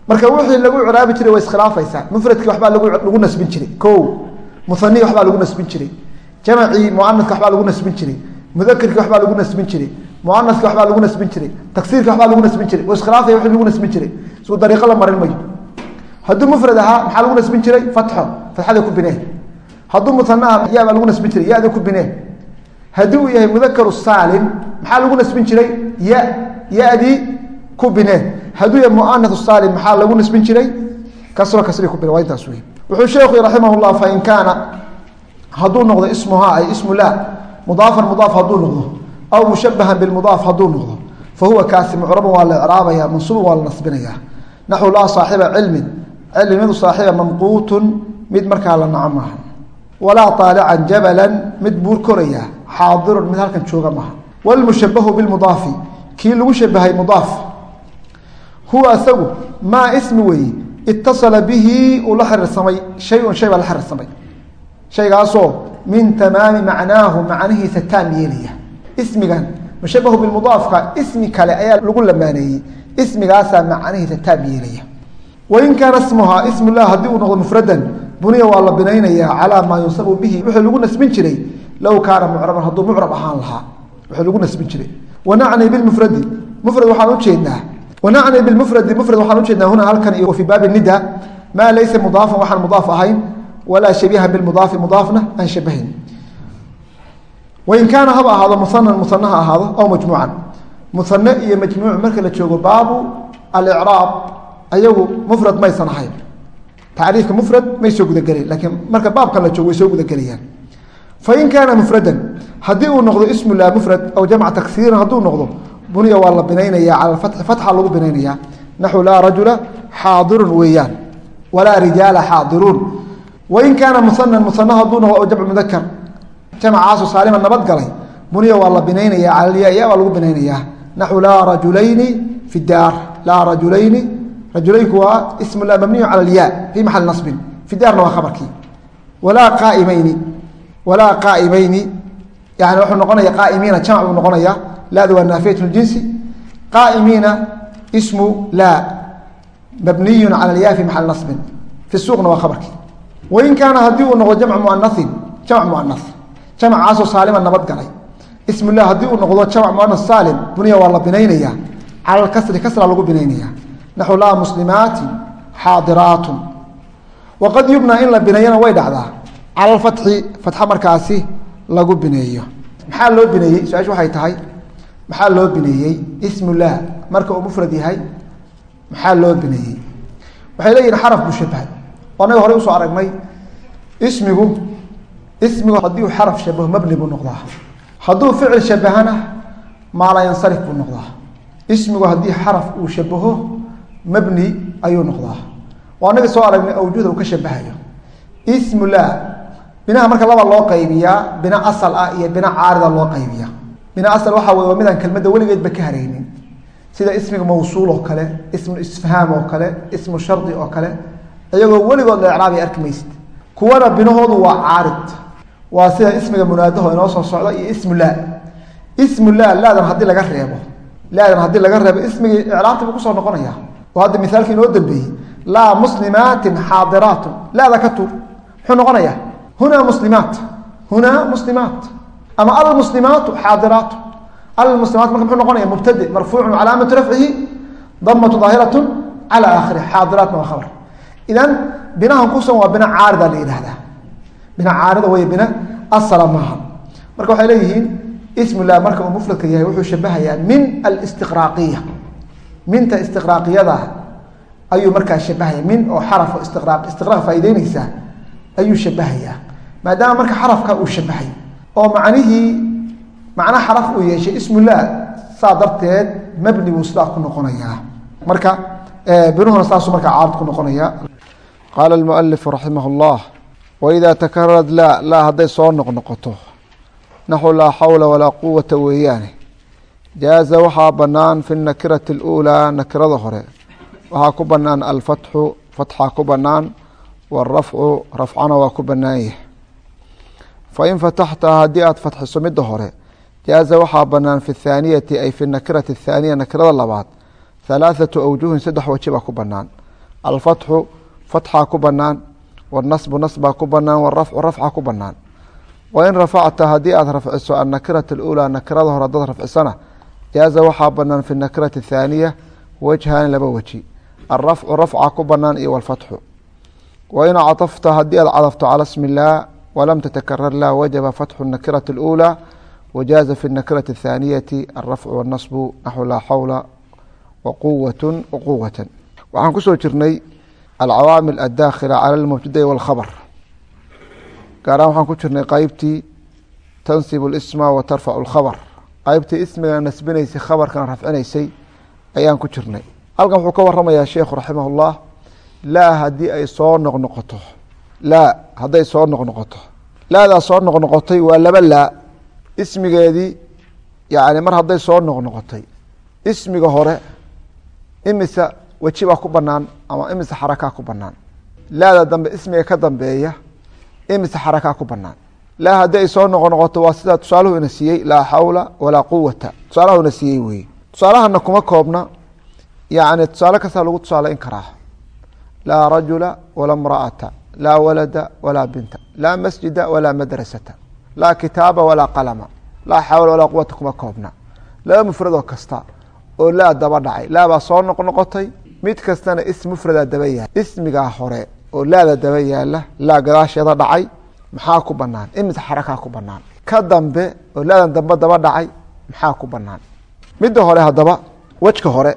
Marka wixii lagu ciraabi jiray way iskhilaafaysaa. Mufradki waxbaa lagu nasbin jiray. O muanii waxbaa lagu nasbin jiray jamacii muanadka waxbaa lagu nasbin jiray mudakerki waxbaa lagu nasbin jiray muanaski waxbaa lagu nasbin jiray taksiirki waxbaa lagu nasbin jiray wa iskhilaafaya wii lagu nasbin jiray isku dariiqo la marin mayo hadduu mufrad ahaa maxaa lagu nasbin jiray fatxo fatxada ku binee hadduu muana ah yabaa lagu nasbin jiray yada ku binee haddii yahay mudakaru saalim maxaa lagu nasbin jiray ya yadii ku binee hadduu yahay muanau saalim maxaa lagu nasbin jiray kasro kasri ku bine waa intaas wey wuxuu sheekhu raximah llah fain kaana hadduu noqdo ismuhaa ay ismu la mudaafan mudaaf hadduu noqdo aw mushabahan bilmudaaf hadduu noqdo fa huwa kaasi mucraban waa la icraabaya mansuuban waa la nasbinaya naxu laa saaxiba cilmin cilmi mid saaxiba mamquutun mid markaa la naco maaha. Walaa aalican jabalan mid buur koraya xaadirun mid halkan jooga maaha. Wlmushabahu bilmudaafi kii lagu shabahay mudaaf. Huwa isagu maa ismi weeye itasala bihi uu la xiriirsamay shayun shay baa la xiriirsamay shaygaasoo min tamaami macnaahu macnihiisa taam yeelaya ismigan mushabahu bilmudaafka ismi kale ayaa lagu lamaaneeyey ismigaasaa macnihiisa taam yeelaya wain kaana ismuhaa ismulah haddii uu noqdo mufradan buniya waa la binaynayaa calaa maa yunsabu bihi wuxuu lagu nasbin jiray low kaana mucraban hadduu mucrab ahaan lahaa wuxuu lagu nasbin jiray wanacni bilmufradi mufrad waxaan ujeednaa wanacni bilmufradi mufrad waxaan ujeednaa huna halkan iyo fii baabi nida maa laysa mudaafan waxaan mudaaf ahayn. walaa shabiiha bilmudaafi mudaafna aan shabahayn wain kaana haba ahaado muanan muana ha ahaado aw majmuucan muane iyo majmuuc marka la joogo baabu alicraab ayagu mufrad maysan ahayn tacriifka mufrad may soo gudageleen laakiin marka baabkan la joogo way soo gudagelayaan fain kaana mufradan haddii uu noqdo ismu laa mufrad aw jamca taksiiran hadduu noqdo buniya waa la binaynaya fatxi fatxa lagu binaynaya naxu laa rajula xaadirun weeyaan. Walaa rijaala xaadiruun wain kaana muanan muana hadduu noqdo aw jamcu mudakar jamcaasu saalima nabad galay. Buniya waa la binaynaya cala lya baa lagu binaynayaa. Naxu laa rajulayni fi daar. Laa rajulayni rajulaynku waa ismu la mabniyu cala lya fii maxali nasbin. Fi daarna waa khabarkii. Walaa qaaimayni. Walaa qaaimayni yani wuxuu noqonaya qaaimiina jamc buu noqonaya laada waa naafiyat ljinsi qaaimiina ismu laa mabniyu cala lya fi maxali nasbin. Fi suuqna waa khabarkii wain kaana haddii uu noqdo jamcu muanain jamc muana jamcaasoo saalima nabad galay. Ismulah haddii uu noqdo jamc muana saalim buniya waa la binaynaya cala kasri kasra lagu binaynaya naxu laa muslimaati xaadiraatun. Waqad yubna in la bineeyana way dhacdaa. Cala fatxi fatxa markaasi lagu bineeyo. Maxaa loo bineeyey? Su'aashu waxay tahay maxaa loo bineeyey? Ismulah marka uu mufrad yahay maxaa loo bineeyey? Waxay leeyihiin xaraf buu shabahay oo anaga horey u soo aragnay ismigu ismigu haddii uu xaraf shabaho mabni buu noqdaa. Hadduu ficil shabahana maala yansarif buu noqdaa. Ismigu haddii xaraf uu shabaho mabni ayuu noqdaa. Oo anaga soo aragnay awjuda uu ka shabahayo ismu laa binaha marka laba loo qaybiyaa bina asal ah iyo bina caarida loo qaybiya bina asal waxaa wey waa midaan kelmadda weligeedba ka haraynin sida ismiga mawsuul oo kale ismu isfahaam oo kale ismu shardi oo kale iyagoo weligood la ecraabay arki maysid kuwana binahoodu waa caarid. Waa sida ismiga munaadaho inoo soo socda iyo ismu laa. Ismu laa laadan haddii laga reebo. Laadan haddii laga reebo ismigii icraabti buu ku soo noqonaya oo hadda misaalkii inoo dambeeyey laa muslimaatin xaadiraatun laada ka tuur muxuu noqonayaa hunaa muslimaat hunaa muslimaat ama almuslimaatu xaadiraatu almuslimaat marka muxuu noqonaya mubtade marfuucun calaamatu rafcihi damatu daahiratu cala aakhirih xaadiraatna waa khabar idan binahan kusan waa bina caarida la yidhahdaa bina caarida way bina asala maaha marka waxay leeyihiin ismullah marka uu mufradka yahay wuxuu shabahayaa min alistiqraaqiya minta istiqraaqiyada ayuu markaa shabahaya min oo xaraf istiqraaq istiqraaq faa'ideyneysa ayuu shabahayaa maadaama marka xarafka uu shabaxay oo macnihii macna xaraf uu yeeshay ismulaah saa darteed mabni buu sidaas ku noqonayaa. Marka binuhuna saasuu marka caarad ku noqonayaa qaala almualifu raximah اllah waidaa takararad laa laa hadday soo noqnoqoto naxu laa xawla walaa quwata weeyaane. Jaaza waxaa banaan fi nakirati اluulaa nakirada hore. Waxaa ku banaan alfatxu fatxaa ku bannaan warafcu rafcana waa ku banaanyah fain fataxtaha haddii aad fatxiso midda hore jaaza waxaa banaan fi thaaniyati ay fi nakirati thaaniya nakirada labaad. Halaathatu awjuhin saddex waji ku banaan alfatxu fatxaa ku banaan wanasbu nasbaa ku banaan warafcu rafca ku banaan wain rafacta haddii aad rafciso annakirata aluulaa nakirada hore hadaad rafcisana jaaza waxaa banaan fi nakirati thaaniya wajhaani laba weji alrafcu rafca ku banaan iyo walfatxu. Wain cadafta haddii aad cadafto cala smi walam tatakarar lah wajaba fatxu nakirati اluulaa wajaaza fi nakirati اthaaniyati alrafcu wاnasbu naxu laa xawla waquwat waquwatan waxaan kusoo jirnay alcawaamil addaakhila cala lmubtada'i wاlkhabr gaar ahaan waxaan ku jirnay qeybtii tansib اlisma wa tarfacu اlkhabr qeybtii ismiga nasbinaysay khabarkana rafcinaysay ayaan ku jirnay halkan wuxuu ka waramayaa sheikhu raximah اllah laa haddii ay soo noqnoqoto laa hadday soo noqnoqoto laadaa soo noqnoqotay waa laba laa ismigeedii yani mar hadday soo noqnoqotay ismiga hore imise weji ku banaan ama imise xarakaa ku banaan laada dambe ismiga ka dambeeya imise xarakaa ku banaan laa haddii ay soo noqonoqoto waa sidaa tusaaluhu ina siiyey laa xawla walaa quwata tusaalaha ina siiyey weye tusaalahana kuma koobna yani tusaale kastaa lagu tusaaleyn karaa. Laa rajula walaa mraأata laa walada walaa binta laa masjida walaa madrasata laa kitaaba walaa qalama laa xawla walaa quwata kuma koobna laba mufradoo kasta oo laa daba dhacay laabaa soo noqnoqotay mid kastana is mufradaa daba yaalla ismigaa hore oo laada daba yaalla laa gadaasheeda dhacay maxaa ku banaan imise xarakaa ku banaan ka dambe oo laadan dambe daba dhacay maxaa ku banaan midda hore haddaba wejka hore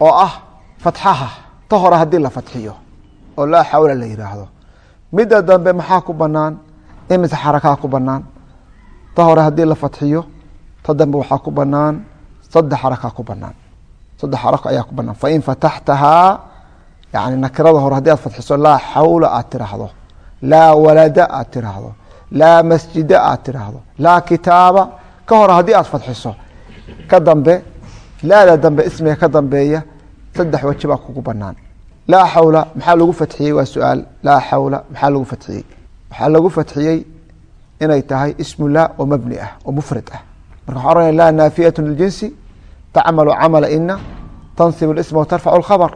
oo ah fatxaha ta hore haddii la fatxiyo oo laa xawla la yidhaahdo midda dambe maxaa ku banaan imise xarakaa ku banaan ta hore haddii la fatxiyo ta dambe waxaa ku banaan saddex xarakaa ku banaan saddex xarako ayaa ku banaan fain fataxtahaa yani nakirada hore haddii aad fatxiso laa xawla aad tiraahdo laa walada aad tiraahdo laa masjida aad tiraahdo laa kitaaba. Ka hore haddii aad fatxiso ka dambe laada dambe ismiga ka dambeeya saddex baa kugu banaan laa xawla maxaa lagu fatxiyey waa su'aal. Laa xawla maxaa lagu fatxiyey waxaa lagu fatxiyey inay tahay ismu laa oo mabni ah oo mufrad ah. Marka waxaa oranaya laa naafiyatu liljinsi tacmalu camala ina tansib اlisma watarfacu اlkhabr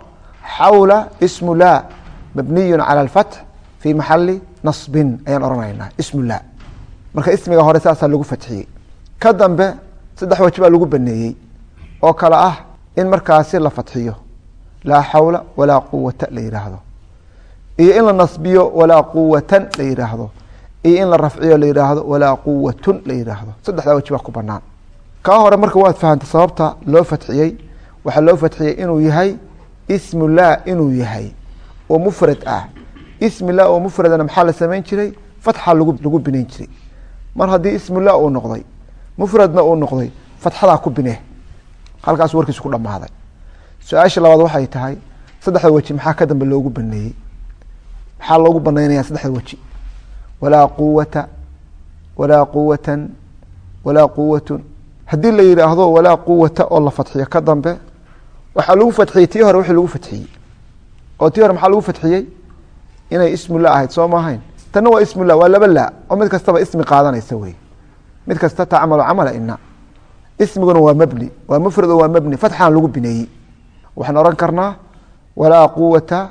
xawla ismu laa mabniyu cala alfatx fii maxali nasbin ayaan oranayna ismu laa. Marka ismiga hore saasaa lagu fatxiyey ka dambe saddex waji lagu baneeyey. Oo kale ah in markaasi la fatxiyo laa xawla walaa quwata la yihaahdo iyo in la nasbiyo walaa quwatan la yihaahdo iyo in la rafciyo la yihaahdo walaa quwatun la yihaahdo saddexdaa waji baa ku banaan kaa hore marka waad fahantay sababta loo fatxiyey waxaa loo fatxiyey inuu yahay ismu laa inuu yahay oo mufrad ah. Ismi laa oo mufradana maxaa la samayn jiray? Fatxa lagu lagu binayn jiray. Mar haddii ismu laa uu noqday mufradna uu noqday fatxadaa ku binee. Halkaas warkiis ku dhamaaday su'aasha labaad waxay tahay saddexda weji maxaa ka dambe loogu baneeyey? Maxaa loogu banaynaya saddexda weji? Walaa quwata walaa quwatan walaa quwatun haddii la yihaahdo walaa quwata oo la fatxiyo ka dambe waxaa lagu fatxiyey tii hore wixii lagu fatxiyey. Oo tii hore maxaa lagu fatxiyey? Inay ismu la ahayd soo ma ahayn? Tanna waa ismu la waa laba laa oo mid kastaba ismi qaadanaysa wey mid kasta tacmalu camala ina ismiguna waa mabni waa mufrad oo waa mabni fatxaan lagu bineeyey waxaan ohan karnaa walaa quwata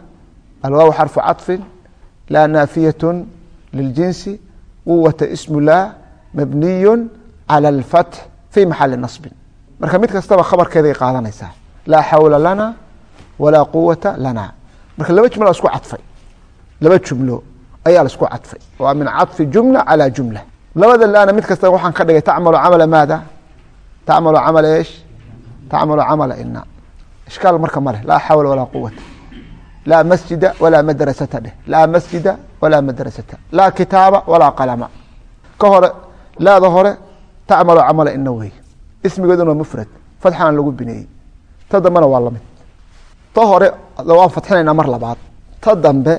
alwaaw xarfu caطfin laa naafiyat liljinsi quwata ismu laa mabniyu calى اlfatx fi maxali naصbin marka mid kastaba khabarkeeday qaadanaysaa laa xawla lana walaa quwata lana marka laba jumla isku cadfay laba jumlo ayaa laisku cadfay waa min caطfi jumla calى jumla labada laana mid kasta waxaan ka dhigay tacmalu camala maada tacmalu camala esh tacmalu camala ina ishkaal marka ma leh laa xawla walaa quwata laa masjida walaa madrasata dheh laa masjida walaa madrasata laa kitaaba walaa qalama ka hore laada hore tacmalu camala ina ismigeeduna mufrad fatxana lagu bineeyey ta dambena waa la mid ta hore waan fatxinaynaa mar labaad ta dambe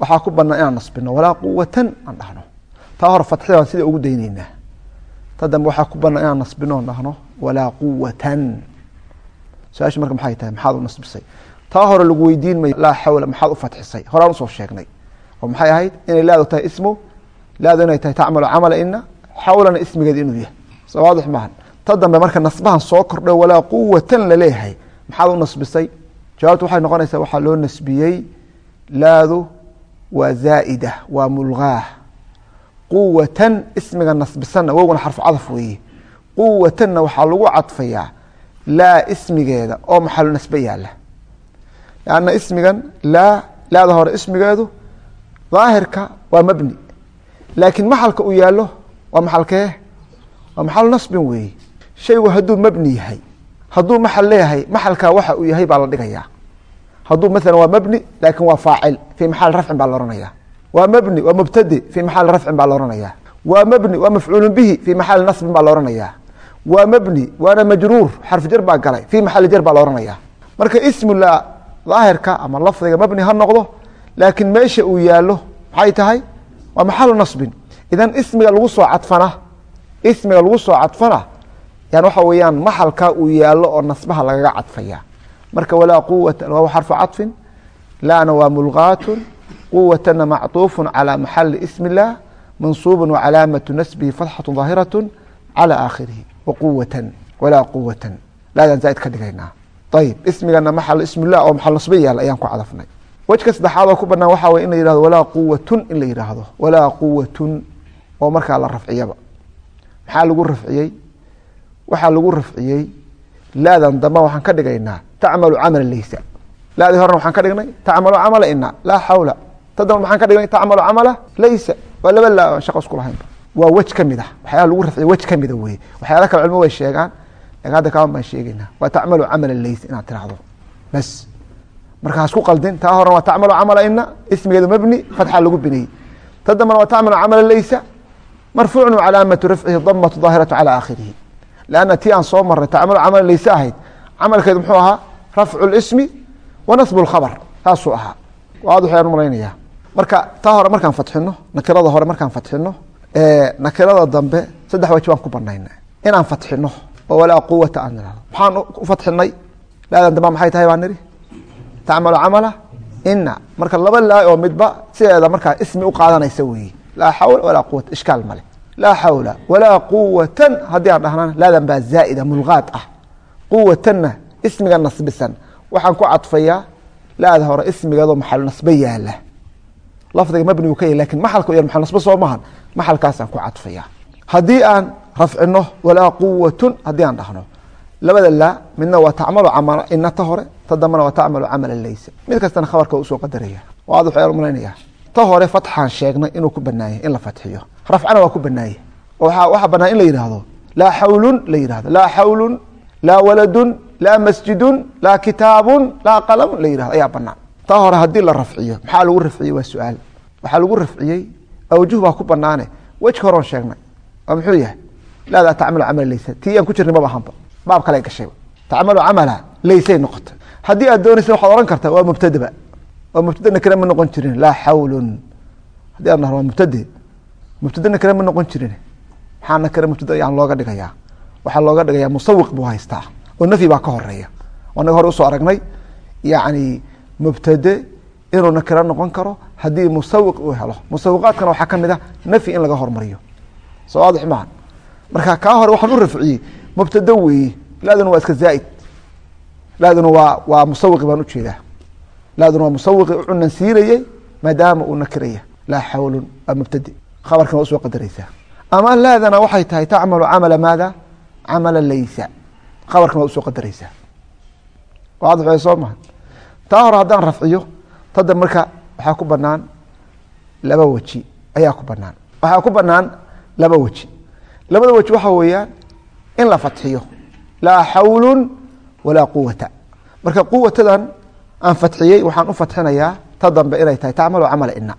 waxaa ku banaan inaan nasbino walaa quwatan aan dhahno taa hore fatxida sida ugu dayneynaa ta dambe waxaa ku banaan inaan nasbino dhahno walaa quwatan su'aasha marka maxay tahay? Maxaad u nasbisay. Taa hore lagu weydiin mayo laa xawla maxaad u fatxisay horaan u soo sheegnay. Oo maxay ahayd? Inay laadu tahay ismu laadu inay tahay tacmalu camala ina xawlana ismigeeda inuu yahay. Soo waadix maahan ta dambe marka nasbahan soo kordhay walaa quwatan la leeyahay maxaad u nasbisay? Jawaabtu waxay noqonaysaa waxaa loo nasbiyey laadu waa zaa'ida waa mulgaah quwatan ismiga nasbisanna wowgana xarfu cadaf weeye. Quwatanna waxaa lagu cadfayaa laa ismigeeda oo maxalu nasbe yaalla lanna ismigan laa laada hore ismigeedu daahirka waa mabni. Laakiin maxalka uu yaalo waa maxalkee? Waa maxalu nasbin weeye shaygu hadduu mabni yahay hadduu maxal leeyahay maxalkaa waxa uu yahay baa la dhigayaa. Hadduu maala waa mabni laakin waa faacil fii maxali rafcin baa la ohanaya waa mabni waa mubtade fii maxali rafcin baa la ohanaya waa mabni waa mafcuulu bihi fii maxali nasbin baa la ohanaya waa mabni waana majruur xarfu jar baa galay fii maxali jar baa la ohanaya marka ismu la daahirka ama lafdiga mabni ha noqdo laakiin meesha uu yaalo maxay tahay waa maxalu nasbin idan ismiga lagu soo cadfana ismiga lagu soo cadfana yani waxa weeyaan maxalka uu yaalo oo nasbaha lagaga cadfaya marka walaa quwata waa xarfu caطfin laana waa mulgaatun quwatana macطuufu calى maxali ismi اllah mansuubu wacalaamatu nasbihi fatxaة ظaahiraة calى aakhirihi waquwatan walaa quwatan laadaan zaaid ka dhigaynaa ayib ismigana maxal ismi lah oo maxal nasbe yaal ayaan ku cadafnay wejka saddexaad oo ku banaan waxaa way in la yihahdo walaa quwatun in la yidhaahdo walaa quwatun oo markaa la rafciyaba maxaa lagu rafciyey waxaa lagu rafciyey laadan damba waxaan ka dhigaynaa tacmalu camala laysa laadii horena waxaan ka dhignay tacmalu camala ina laa xawla ta maxaan ka dhignay tacmalu camala laysa waa laba laa shaqo isku lahaynba waa wej ka mid ah. a waxyaala lagu rafciy wej ka mida ah weye waxyaala kale culmo way sheegaan. Lakin hadda kaaban baan sheegeynaa waa tacmalu camala leyt inaad tiraahdo bas. Marka hasku qaldin taa horena waa tacmalu camala ina ismigeedu mabni fatxa lagu biniyey ta dambana waa tacmalu camala leysa marfuucun calaamatu rafcihi damatu daahiratu cala aakhirihi. Lanna ti aan soo marnay tacmalu camala leyse ahayd camalkeedu muxuu ahaa rafcu lismi wa nasbu lkhabar saasuu ahaa. Waad waxyaan u malaynaya marka taa hore markaan fatxino nakirada hore markaan fatxino nakirada dambe saddex waj baan ku banayna inaan fatxino oo walaa quwata aan nihahdo maxaan u fatxinay laadan dambe maxay tahay? baan nidhi tacmalu camala ina marka laba laa oo midba sideeda markaa ismi u qaadanaysa weeye laa xawla walaa quwata ishkaal male laa xawla walaa quwatan haddii aan dhahnana laadan baa zaa'ida mulgaad ah. Quwatanna ismiga nasbisan. Waxaan ku cadfayaa laada hore ismigeedoo maxal nasbe yaalla lafdiga mabnigu ka yahy laakiin maxalka ya maxal nasbe soo mahan. Maxalkaasaan ku cadfaya haddii aan rafcino walaa quwatun haddii aan dhahno. Labada laa midna waa tacmalu camala inata hore ta dambena waa tacmalu camala laysa. Mid kastana khabarka u soo qadaraya. Waadix ayaan u malaynaya ta hore fatxaan sheegnay inuu ku banaayay in la fatxiyo. Rafcana waa ku banaayey waxaa banaan in la yidhaahdo laa xawlun la yihahdo laa xawlun laa waladun laa masjidun laa kitaabun laa qalamun la yihahdo ayaa banaan taa hore haddii la rafciyo maxaa lagu rafciyey waa su'aal. Waxaa lagu rafciyey awjuh baa ku banaane wejka horon sheegnay. Oo muxuu yahay? Laadaa tacmalu camala laysa. Tii aan ku jirnay maba ahanba baab kale gashay tacmalu camala laysay noqotay. Haddii aad doonaysa waxaad ohan kartaa waa mubtadaba oo mubtada nakira ma noqon jirin. Laa xawlun haddii dhahno waa mubtade mubtada nakira ma noqon jirin. Maxaa nakira mubtada ayaan looga dhigayaa? Waxaa looga dhigayaa musawiq buu haystaa. Oo nafyi baa ka horreeya anaga hore u soo aragnay. Yacni mubtade inuu nakira noqon karo haddii musawiq uu helo. Musawiqaadkana waxaa ka mid ah nafyi in laga hormariyo. Soo waadix maaha marka kaa hore waxaan u rafciyey mubtado weeye laaduna waa iska zaaid. Laaduna waa waa musawiqi baan u jeedaa laaduna waa musawiqi u cunan siirayey maadaama uu nakiraya laa xawlun waa mubtade khabarkan waa u soo qadaraysaa. Ama laadana waxay tahay tacmalu camala maada? Camala laysa. Khabarkan waa u soo qadaraysaa. Waadix soo maha taa hore haddaan rafciyo tada marka waxaa ku banaan laba weji ayaa ku banaan waxaa ku banaan laba weji. Labada weji waxaa weeyaan in la fatxiyo. Laa xawlun walaa quwata marka quwatadan aan fatxiyey waxaan u fatxinayaa ta dambe inay tahay tacmalu camala ina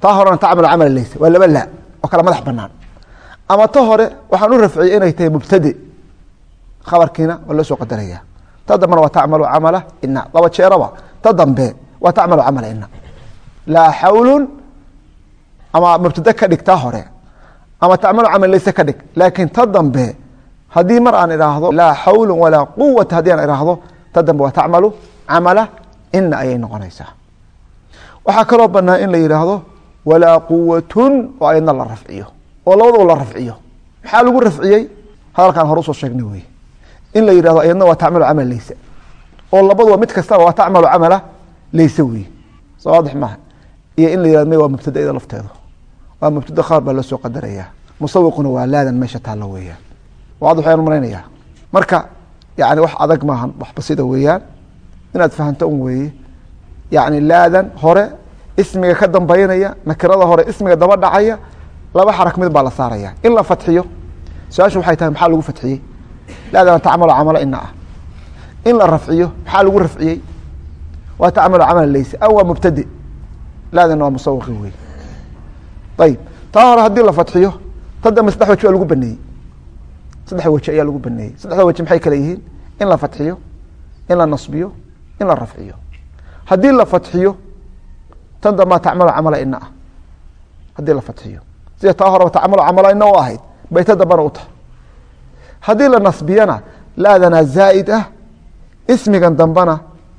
taa horena tacmalu camala laysa waa laba laa oo kala madax banaan ama ta hore waxaan u rafciyey inay tahay mubtade khabarkiina waa loo soo qadaraya ta dambena tacmalu camala ina laba jeeraba ta dambe waa tacmalu camala ina laa xawlun ama mubtade ka dhig hore ama tacmalu camal layse ka dhig laakiin ta dambe haddii mar aan idhaahdo laa xawla walaa quwata haddii aan idhaahdo ta dambe waa tacmalu camala ina ayay noqonaysaa waxaa kaloo banaan in la yidhaahdo walaa quwatun oo ayadna la rafciyo oo labadaba la rafciyo maxaa lagu rafciyey hadalkaan hore u soo sheegnay wey in la yidhahdo ayadna waa tacmalu camal layse. oo labaduba mid kastaba waa tacmalu camala layse wey soo maaha. Iyo in la yihahdo may waa mubtadaida lafteedu. Waa mubtada khabar baa loo soo qadarayaa musawiquna waa laadan meesha taalla weeyaan. Waadix ayaan malaynayaa marka yani wax adag maahan wax basida weeyaan. Inaad fahanto un weeye. Yani laadan hore ismiga ka dambeynaya nakirada hore ismiga daba dhacaya laba xarak mid baa la saaraya in la fatxiyo su'aashu waxay tahay maxaa lagu fatxiyey laadana tacmalu camalo ina ah in la rafciyo maxaa lagu rafciyey waa tacmalu camal layse aw waa mubtade laadana waa musawiqi wey ayib taa hore haddii la fatxiyo ta dambe saddex waji baa lagu baneeyey saddex waji ayaa lagu baneeyey saddexda waji maxay kale yihiin in la fatxiyo in la nasbiyo in la rafciyo haddii la fatxiyo tan dambaa tacmalu camala ina ah haddii la fatxiyo sida taa horeba tacmalu camala ina u ahayd bay ta dambana u tahay haddii la nasbiyana laadana zaa'id ah ismigan dambana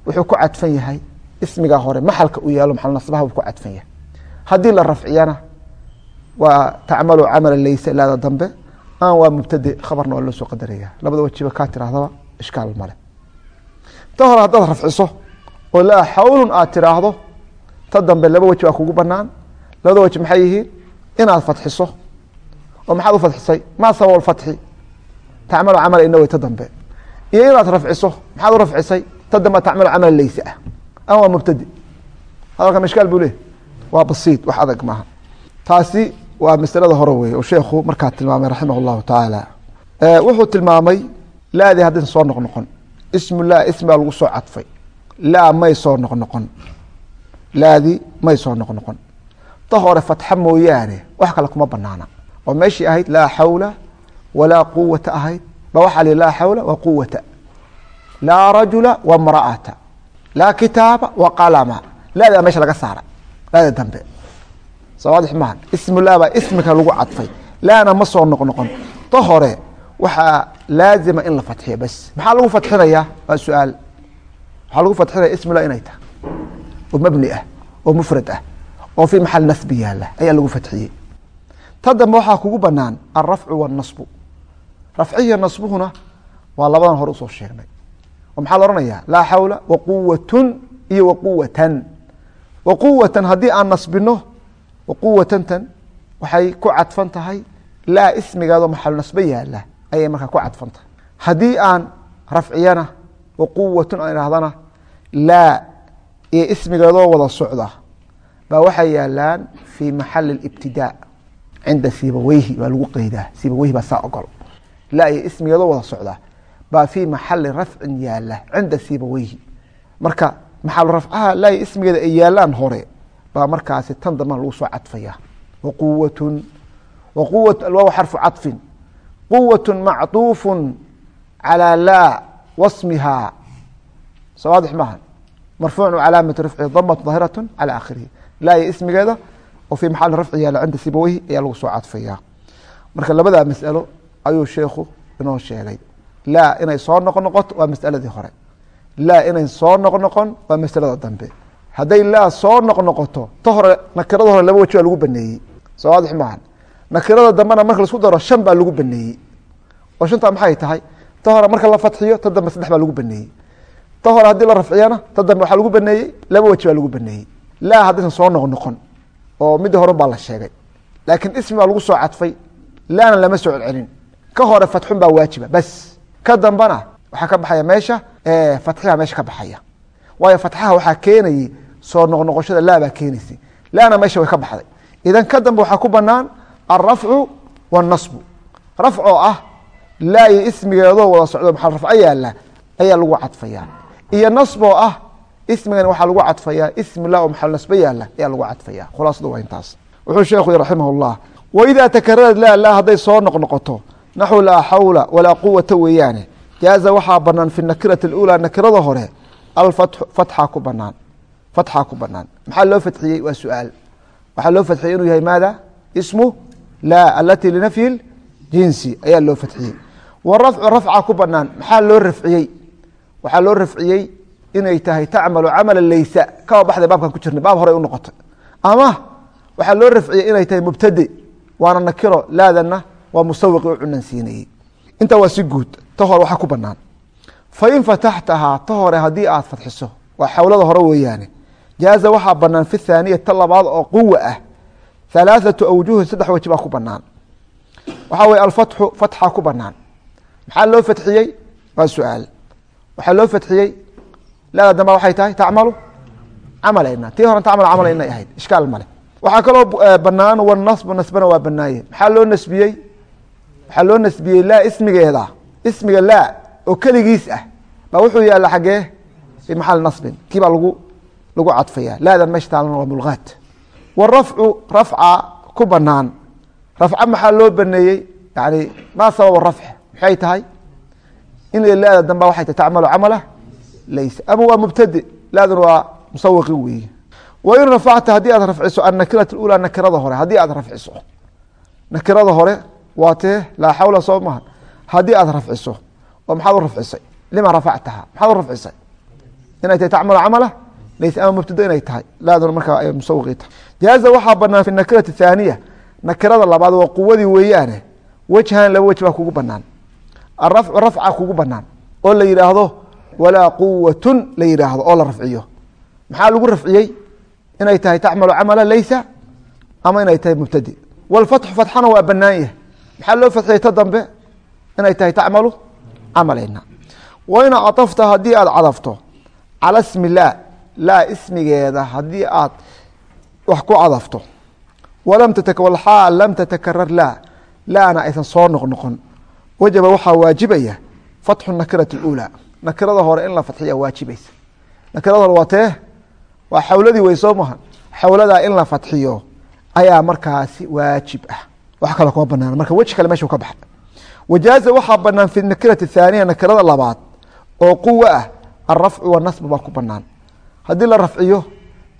wuxuu ku cadfan yahay. Ismiga hore maxalka u yaalo maxal nasbaha wuu ku cadfan yahay. Haddii la rafciyana waa tacmalu camala layse laada dambe. Aan waa mubtade khabarna waa loo soo labada wajiba kaa tirahdaba ishkaal male ta hore haddaad rafciso oo laa xawlun aad tiraahdo ta dambe laba weji baa kugu banaan labada weji maxay yihiin? Inaad fatxiso oo maxaad u fatxisay maa sabab fatxi tacmalu camal ina way ta dambe iyo inaad rafciso maxaad u rafcisay ta dambe tacmalu camal layse ah ama waa mubtade hadalkan ishkaal buu leh waa basiid wax adag maaha taasi waa masalada hore wey oo sheekhu markaa tilmaamay raximah llahu tacaala wuxuu tilmaamay laadii haddaysan soo noqnoqon ismu laa ismi baa lagu soo cadfay laa may soo noqnoqon laadii may soo noqnoqon ta hore fatxa mooyaane wax kale kuma banaana oo meeshii ahayd laa xawla walaa quwata ahayd ba waxaa li laa xawla wa laa rajula wa mra'ata laa kitaaba wa qalama laada meesha laga saara laada dambe soo waadix maha ismu ismika lagu cadfay laana ma soo noqnoqon ta hore waxaa laazima in la fatxiyo bas maxaa lagu fatxinayaa waa su'aal waxaa lagu fatxinaya ismu laa inay tahay oo mabni ah oo mufrad ah oo fii maxal nasbi yaalla ayaa lagu fatxiyey ta dambe waxaa kugu banaan alrafcu waاnasbu rafcihiyo nasbuhuna waa labadan hore u soo sheegnay. Oo maxaa la ohanaya laa xawla waquwatun iyo waquwatan waquwatan haddii aan nasbino waquwatantan waxay ku cadfan tahay. Laa ismigaadoo maxal nasbe yaalla ayay markaa ku cadfan tahay. Haddii aan rafciyana waquwatun aan idhahdana laa iyo ismigeedoo wada socda baa waxay yaalaan fii maxali اibtidaa cinda sibaweyhi baa lagu qeydaa. Sibaweyhi baa saa ogol laa iyo ismigeedoo wada socda baa fii maxali rafcin yaala cinda sibaweyhi marka maxal rafcaha laa iyo ismigeeda ay yaalaan hore baa markaasi tan dambana lagu soo cadfaya waquwatun waquwat alwaaw xarfu caطfin quwat macطuufu calى laa wasmiha soo waadix maaha marfuucu calaamatu rafci damat daahiraة calى akhirihi laa iyo ismigeeda oo fii maxali rafci yaala cinda sibaweyhi ayaa lagu soo cadfaya marka labadaa masalo ayuu sheekhu inoo sheegay. Laa inay soo noq noqoto waa masaladii hore. Laa inay soo noq noqon waa masalada dambe. Hadday laa soo noq noqoto ta hore nakirada hore laba waji lagu baneeyey. Soo waadix maaha nakirada dambena marka la isku daro shan baa lagu baneeyey. Oo shantaa maxay tahay? Ta hore marka la fatxiyo ta dambe saddex baa lagu baneeyey. Ta hore haddii la rafciyana ta dambe waxaa lagu baneeyey laba waji baa lagu baneeyey. Laa haddaysan soo noq noqon oo midii hore baa la sheegay. Laakiin ismi baa lagu soo cadfay laana lama soo celcelin ka hore fatxun baa waajiba bas. Ka dambana waxaa ka baxaya meesha fatxiha meesha ka baxaya. Waayo fatxaha waxaa keenayey soo noqnoqoshada laa baa keenaysay laana meesha way ka baxday. Idan ka dambe waxaa ku banaan alrafcu waاnasbu rafc oo ah laa iyo ismigeedoo wada socdo maxal rafco yaalla ayaa lagu cadfaya iyo nasb oo ah ismigan waxaa lagu cadfayaa ismi lah oo maxal nasbe yaalla ayaa lagu cadfaya khulaasadu waa intaas. Wuxuu sheekhu raximah اllah waida takararad laa laa hadday soo noqnoqoto naxu laa xawla walaa quwata weeyaane. Jaaza waxaa banaan fi nakirati اuulaa nakirada hore alfatxu fatxaa ku banaan fatxaa ku banaan maxaa loo fadxiyey waa su'aal. Waxaa loo fadxiyey inuu yahay maada? Ismu laa alatii linafyi jinsi ayaa loo fadxiyey wa rafcu ku banaan maxaa loo rafciyey? Waxaa loo rafciyey inay tahay tacmalu camala leysa kawa baxday baabkan ku jirnay baab horey u noqotay. Ama waxaa loo rafciyey inay tahay mubtade waana nakiro laadana waa musawiqi u cunansiinayey intaa waa si guud ta hore waxaa ku banaan fain fataxtahaa ta hore haddii aad fadxiso waa xawlada hore weeyaane. Jaaza waxaa banaan fi thaaniya ta labaad oo quwa ah. Halaaثatu awjuhin saddex weji ku banaan waxaa weye alfatxu fatxa ku banaan maxaa loo fadxiyey waa su'aal. Waxaa loo fadxiyey laada damba waxay tahay tacmalu camalayna tii horan tacmalu camal inay ahayd ishkaal male waxaa kaloo banaan wanasbu nasbana waa banaaye maxaa loo nasbiyey waxaa loo nasbiyey laa ismigeeda ismiga laa oo keligiis ah baa wuxuu yaalla xagee fi maxali nasbin. Kii baa lagu lagu cadfaya laadan meesha taalana waa mulgaat warafcu rafca ku banaan rafca maxaa loo baneeyey yani maa sababa rafc maxay tahay? In laada damba waxay tahay tacmalu camala laysa. Ama waa mubtade laadun waa musawiqi weeye. Wain rafacta haddii aad rafciso annakirata اulaa nakirada hore haddii aad rafciso. Nakirada hore waa tee laa xawla soo maha haddii aad rafciso oo maxaad u rafcisay? Lima rafactaha maxaad u rafcisay? Inay tahay tacmalu camala? Laysa ama mubtado inay tahay. Laaduna markaa ay musawiqii tahay jaaza waxaa banaan fi nakirati thaaniya. Nakirada labaad waa quwadii weeyaane. Wejhan laba wej baa kugu banaan arafcu rafca kugu banaan oo la yidhaahdo walaa quwatun la yidhaahdo oo la rafciyo. Maxaa lagu rafciyey? Inay tahay tacmalu camala laysa ama inay tahay mubtadi. Wlfatxu fatxana waa banaan yahay maxaa loo fadxiyey ta dambe? Inay tahay tacmalu camaleyna wain caطafta haddii aad cadafto cala smi laa laa ismigeeda haddii aad wax ku cadafto. Walam walxaal lam tatakarar laa laana aysan soo noqnoqon. Wajaba waxaa waajibaya fatxu nakirati اuulaa nakirada hore in la fadxiya waajibaysa. Nakirada hore waa tee waa xawladii wey soo maha xawladaa in la fadxiyo ayaa markaasi waajib ah wax kale kuma banaan marka weji kale meshu ka baxa wajaaza waxaa banaan fi nakirati thaaniya nakirada labaad oo quwa ah alrafcu wanasbu baa ku banaan haddii la rafciyo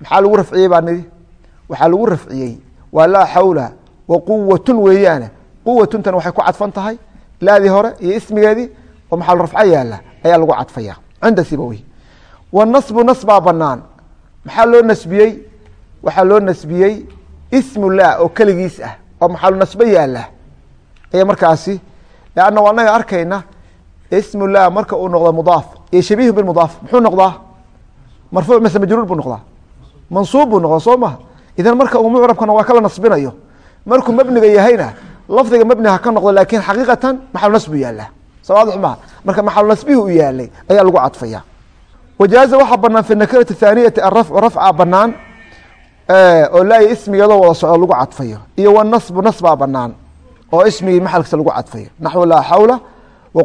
maxaa lagu rafciyey baa nidi waxaa lagu rafciyey waa laa xawla wa quwatun weeyaane. Quwatuntan waxay ku cadfan tahay laadii hore iyo ismigeedii oo maxaa rafco yaalla ayaa lagu cadfaya cinda sibawey wanasbu nasbaa banaan maxaa loo nasbiyey? Waxaa loo nasbiyey ismu lah oo keligiis ah oo maxalu nasbo yaalla aya markaasi lanna anaga arkayna ismu lah marka uu noqdo mudaaf iyo shabiih bimudaaf muxuu noqdaa? Marfuuc mase majruur buu noqdaa? Mansuub buu noqdaa soo maha idan marka uu mucrabkana waa kala nasbinayo. Markuu mebniga yahayna lafdiga mebni ha ka noqdo laakiin xaqiiqatan maxalu nasbu yaalla sawaadix maha marka maxalu nasbihi u yaalay ayaa lagu cadfaya wajaaza waxaa banaan fi nakirati thaaniyati arafcu rafca banaan oo laaya ismigeedoo wada socdo lagu cadfayo. Iyo wanasbu nasbaa banaan oo ismigii maxalkiisa lagu cadfayo. Naxwu laa xawla wa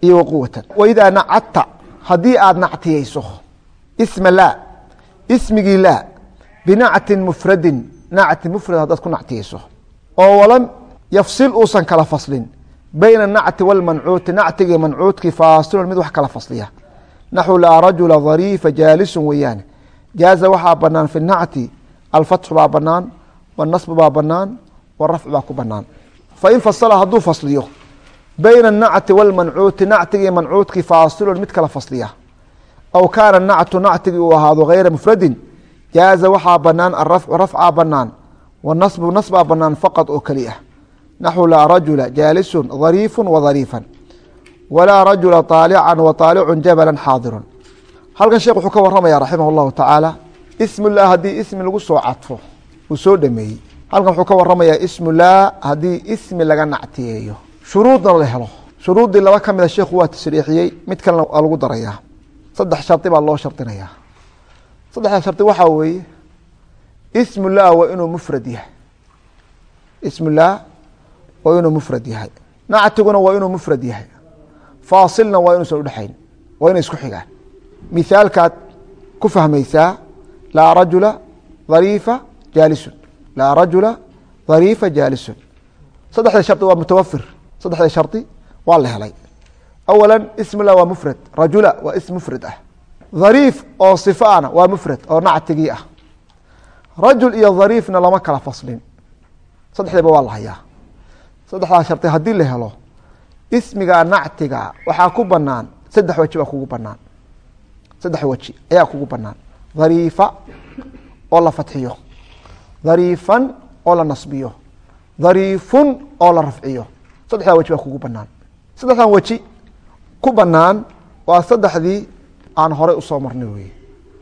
iyo wa waidaa nacadta haddii aad nactiyeyso isma laa. Ismigii laa. Binactin mufradin. Nacti mufrad haddaad ku nactiyeyso oo walam yafsil uusan kala faslin. Bayna anacti walmancuuti nactigii mancuudkii faasilun mid wax kala fasliya. Naxwu laa rajula dhariifa jaalisun weeyaane jaaza waxaa banaan fi nacti alfatxu baa banaan wanasbu baa banaan warafcu baa ku banaan fain fasala hadduu fasliyo bayna anacti walmancuuti nactigii mancuudkii faasilun mid kala fasliya aw kaana nactu nactigii uu ahaado hayra mufradin jaaza waxaa banaan arafcu rafcaa banaan wanasbu nasbaa banaan faqad oo keli ah naxwu laa rajula jaalisun dhariifu wadariifan walaa rajula طaalican waطaalicun jabala xaadirun halkan sheekh wuxuu ka waramaya raximah اllahu tacaala ismullah haddii ismi lagu soo cadfo uu soo dhameeyey. Halkan wuxuu ka waramayaa ismullah haddii ismi laga nactiyeeyo. Shuruudna la helo. Shuruuddii laba ka mida sheekhu waa tashriixiyey mid kalena waa lagu darayaa. Saddex shardi baa loo shardinayaa. Saddexda shardi waxaa weeye ismullah waa inuu mufrad yahay. Ismullah waa inuu mufrad yahay. Nactiguna waa inuu mufrad yahay. Faasilna waa inuusan udhexayn waa inay isku xigaan mithaalkaad ku fahmaysaa laa rajula dhariifa jaalisun. Laa rajula dhariifa jaalisun. Saddexda shardi waa mutawafir saddexda shardi waa la helay. Awala ismullah waa mufrad. Rajula waa ism mufrad ah. Dhariif oo sifaana waa mufrad oo nactigii ah. Rajul iyo dhariifna lama kala faslin. Saddexdiiba waa la hayaa. Saddexdaa shardi haddii la helo ismiga nactiga waxaa ku banaan saddex weji baa kugu banaan saddex weji ayaa kugu banaan dhariifa oo la fatxiyo. Dhariifan oo la nasbiyo. Dhariifun oo la rafciyo. Saddexdaa weji baa kugu banaan saddexdan weji ku banaan waa saddexdii aan horey u soo marnay wey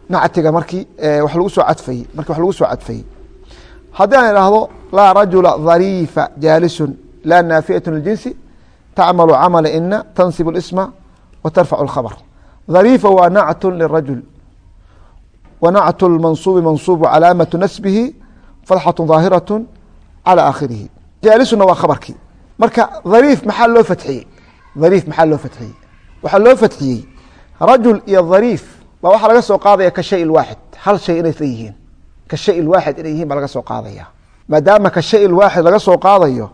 nactiga markii wax lagu soo cadfayey markii wax lagu soo cadfayey haddii aan idhaahdo laa rajula dhariifa jaalisun laa naafiyat ljinsi tacmalu camala ina tansib اsma wa tarfac اkhabr dhariifa waa nactu lirajul wa lmansuubi mansuubu calaamatu nasbihi fatxatu daahiratu calى akhirihi jaalisuna waa khabarkii marka dhariif maxaa loo fatxiyey dhariif maxaa loo fatxiyey waxaa loo fatxiyey rajul iyo dhariif baa waxaa laga soo qaadaya ka shay waaxid hal shay inay yihiin ka shay waaxid inay yihiin baa laga soo qaadaya maadaama ka shay waaxid laga soo qaadayo